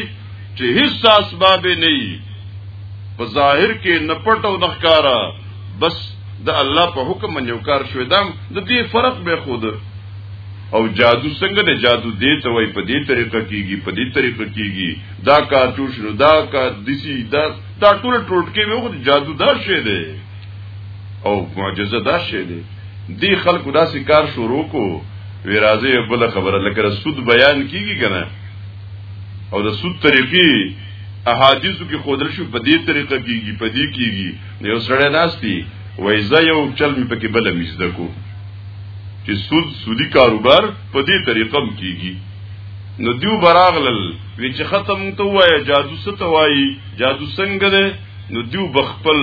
Speaker 1: چې هیڅ اسباب نه وي په ظاهر کې نه پټ او نه ښکارا بس د الله په حکم باندې کار شوی دا د دې فرق به خود او جادو څنګه نه جادو دې ته وای په دې طریقه کیږي په دې طریقه کیږي دا کار چوش نو دا کار دسی دا دا ټول ټوټکې مې وخت جادو دا شی دی او معجزه دا شی دی دی خلکو داسې کار شروع کو وی راځي بل خبره لکه سود بیان کیږي کنه او د سود طریقې احادیثو کې خودل شو په دې طریقه کیږي په دې کیږي یو سړی ناشتي وایزه یو چل می پکې بل میزده کو چې سود سودی کاروبار په دې طریقه کیږي نو دیو براغلل وی چې ختم ته وای جادو ست وای جادو څنګه ده نو دیو بخپل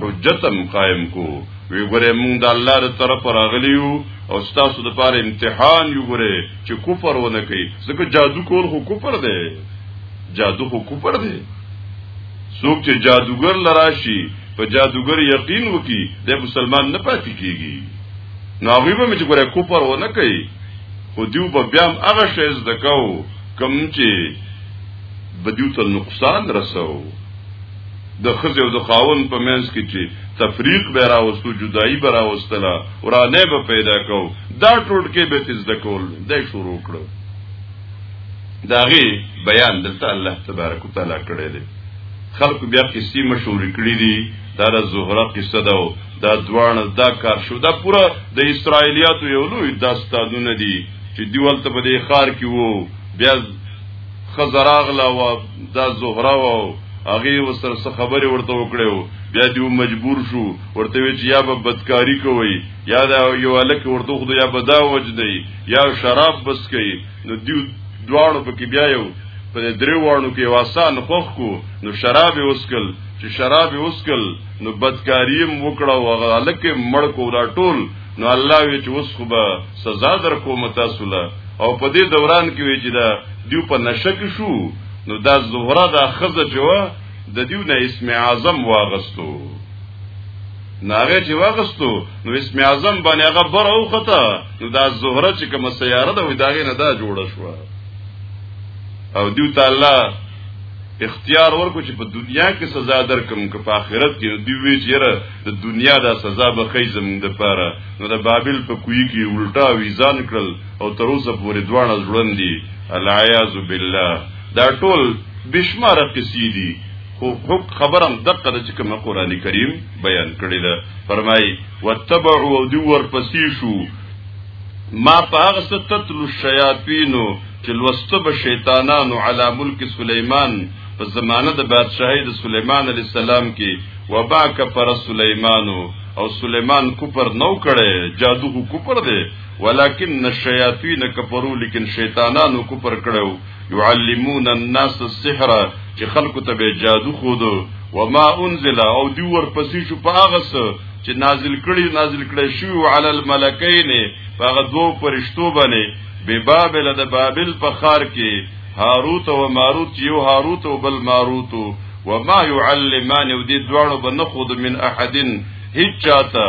Speaker 1: حجتم قائم کو وی ګره مونږ د الله تر طرف راغلیو او تاسو د پاره امتحان یو ګره چې کفر ونه کوي ځکه جادو کول خو کفر ده جادو خو کفر ده څوک چې جادوګر لراشي په جادوګر یقین وکي د مسلمان نه پاتې کیږي نو هغه به چې ګره کفر ونه کوي خو دیو به بیا هم هغه شی زده کاو کم چې بدیو ته نقصان رسو د خزه او د خاون په منځ کې چې تفریق به راوستو جدائی به راوستله ورانه به پیدا کو دا ټول کې به تز د کول د شروع کړو داغه بیان دلته الله تبارک وتعالى کړی دی خلق بیا قصې مشورې کړې دي دا د زهره قصه ده دا دوان دا کار شو دا پورا د اسرایلیاتو یو لوی داستانونه دي چې دیوالته په دې خار کې وو بیا خزراغلا و دا زهرا و هغه وسره څه خبره ورته وکړو بیا دیو مجبور شو ورته وی چې یا به بدکاری کوي یا دا یو الک ورته خو یا به دا وج دی یا شراب بس کوي نو دیو دواړو پکې بیا یو په دریوانو کې واسان خوخ کو نو شراب وسکل چې شراب وسکل نو بدکاریم وکړه او غلک مړ کو دا ټول نو الله وی چې اوس خو به سزا در کوم تاسو له او په دې دوران کې وی چې دا دیو په نشک شو نو دا زهره دا خزه چې و د دیو نه اسم اعظم واغستو ناغه چې واغستو نو اسم اعظم باندې هغه بر او خطا نو دا زهره چې کوم سیاره ده وې داغه نه دا جوړه شو او دیو تعالی اختیار ورکو چې په دنیا کې سزا درکم که په آخرت کې دی وی چې را د دنیا دا سزا به خی زمونږ د پاره نو د بابل په کوی کې الټا ویزان کړل او تر اوسه پورې دواړه ژوند دي العیاذ بالله دا ټول بشمار قصې دي خو حق خبرم دقه د چې کوم قران کریم بیان کړی دا فرمای وتبعوا او دی ورپسې شو ما پاغست تتل الشیاطین چې لوسته به شیطانانو علی ملک سلیمان په زمانه د بادشاہي د سلیمان علی السلام کې وبا کفر سلیمان او سلیمان کوپر نو کړي جادو خو کوپر دی ولکن الشیاطین کفروا لیکن شیطانانو کوپر کړو يعلمون الناس السحر چې خلکو ته به جادو خود وما انزل او دی ورپسې شو پاغس چې نازل کړي نازل کړي شو علی الملکین پاغه دوه پرشتو باندې ببابل د بابل په خار کې هاروت او ماروت یو هاروت او بل ماروت وما يعلمان او دې دواړو به نه خود من احدن هیڅ چاته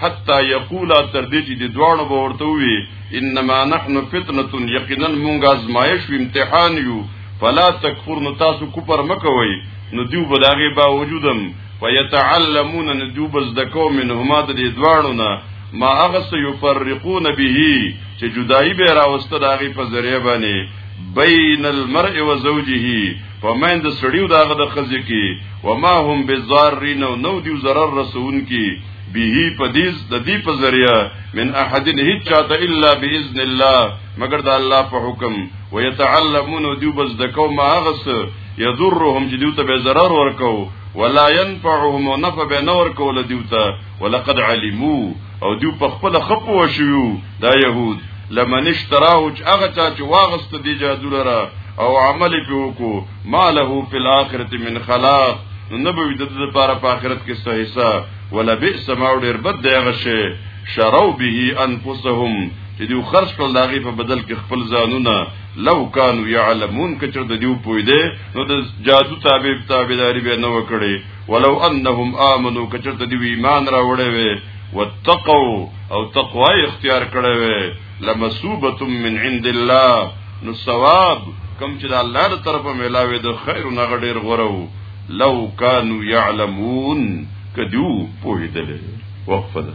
Speaker 1: حتا یقولا تر دې چې د دواړو به ورته وي انما نحن فتنه یقینا مونږ ازمایش و امتحان یو فلا تکفر نو تاسو کوپر مکوي نو دیو به داغه باوجودم فیتعلمون نو دیو بز د قوم منهما د دواړو نه ما هغه څه یفرقون به چې جدائی به راوسته داغي په ذریعہ باندې بین المرء و زوجه په مین د سړیو داغه د خزې کې و ما هم بزارین او نو دیو zarar رسون کې به په دې د دې په ذریعہ من احد هیڅ چاته الا باذن الله مگر د الله په حکم ويتعلمون دیو بس د کوم هغه څه یضرهم چې دیو ته به zarar ورکو ولا ينفعهم نفع به نور کول دیو ته ولقد علمو او دیو په خپل خپو شویو دا يهود لمن اشتراه چې هغه چا چې واغست دی جادو لره او عمل په وکو ما له فی الاخرته من خلاق نو نبوی د دې لپاره په آخرت کې څه حصہ ولا بئس ما ډیر بد دی هغه شی شرو به انفسهم چې دیو خرج کړل داغي په بدل کې خپل ځانونه لو کانوا يعلمون کچر د دیو پوی دی نو د جادو تابع تابعداري به نه وکړي ولو انهم امنو کچرته دی ایمان را وړې وي واتقوا او تقوا اختیار کړې وي لمسوبه من عند الله نو ثواب کم چې د الله تر طرفه ملاوي د خیر نه غډیر غورو لو كانوا يعلمون کدو پوهیدل وقفه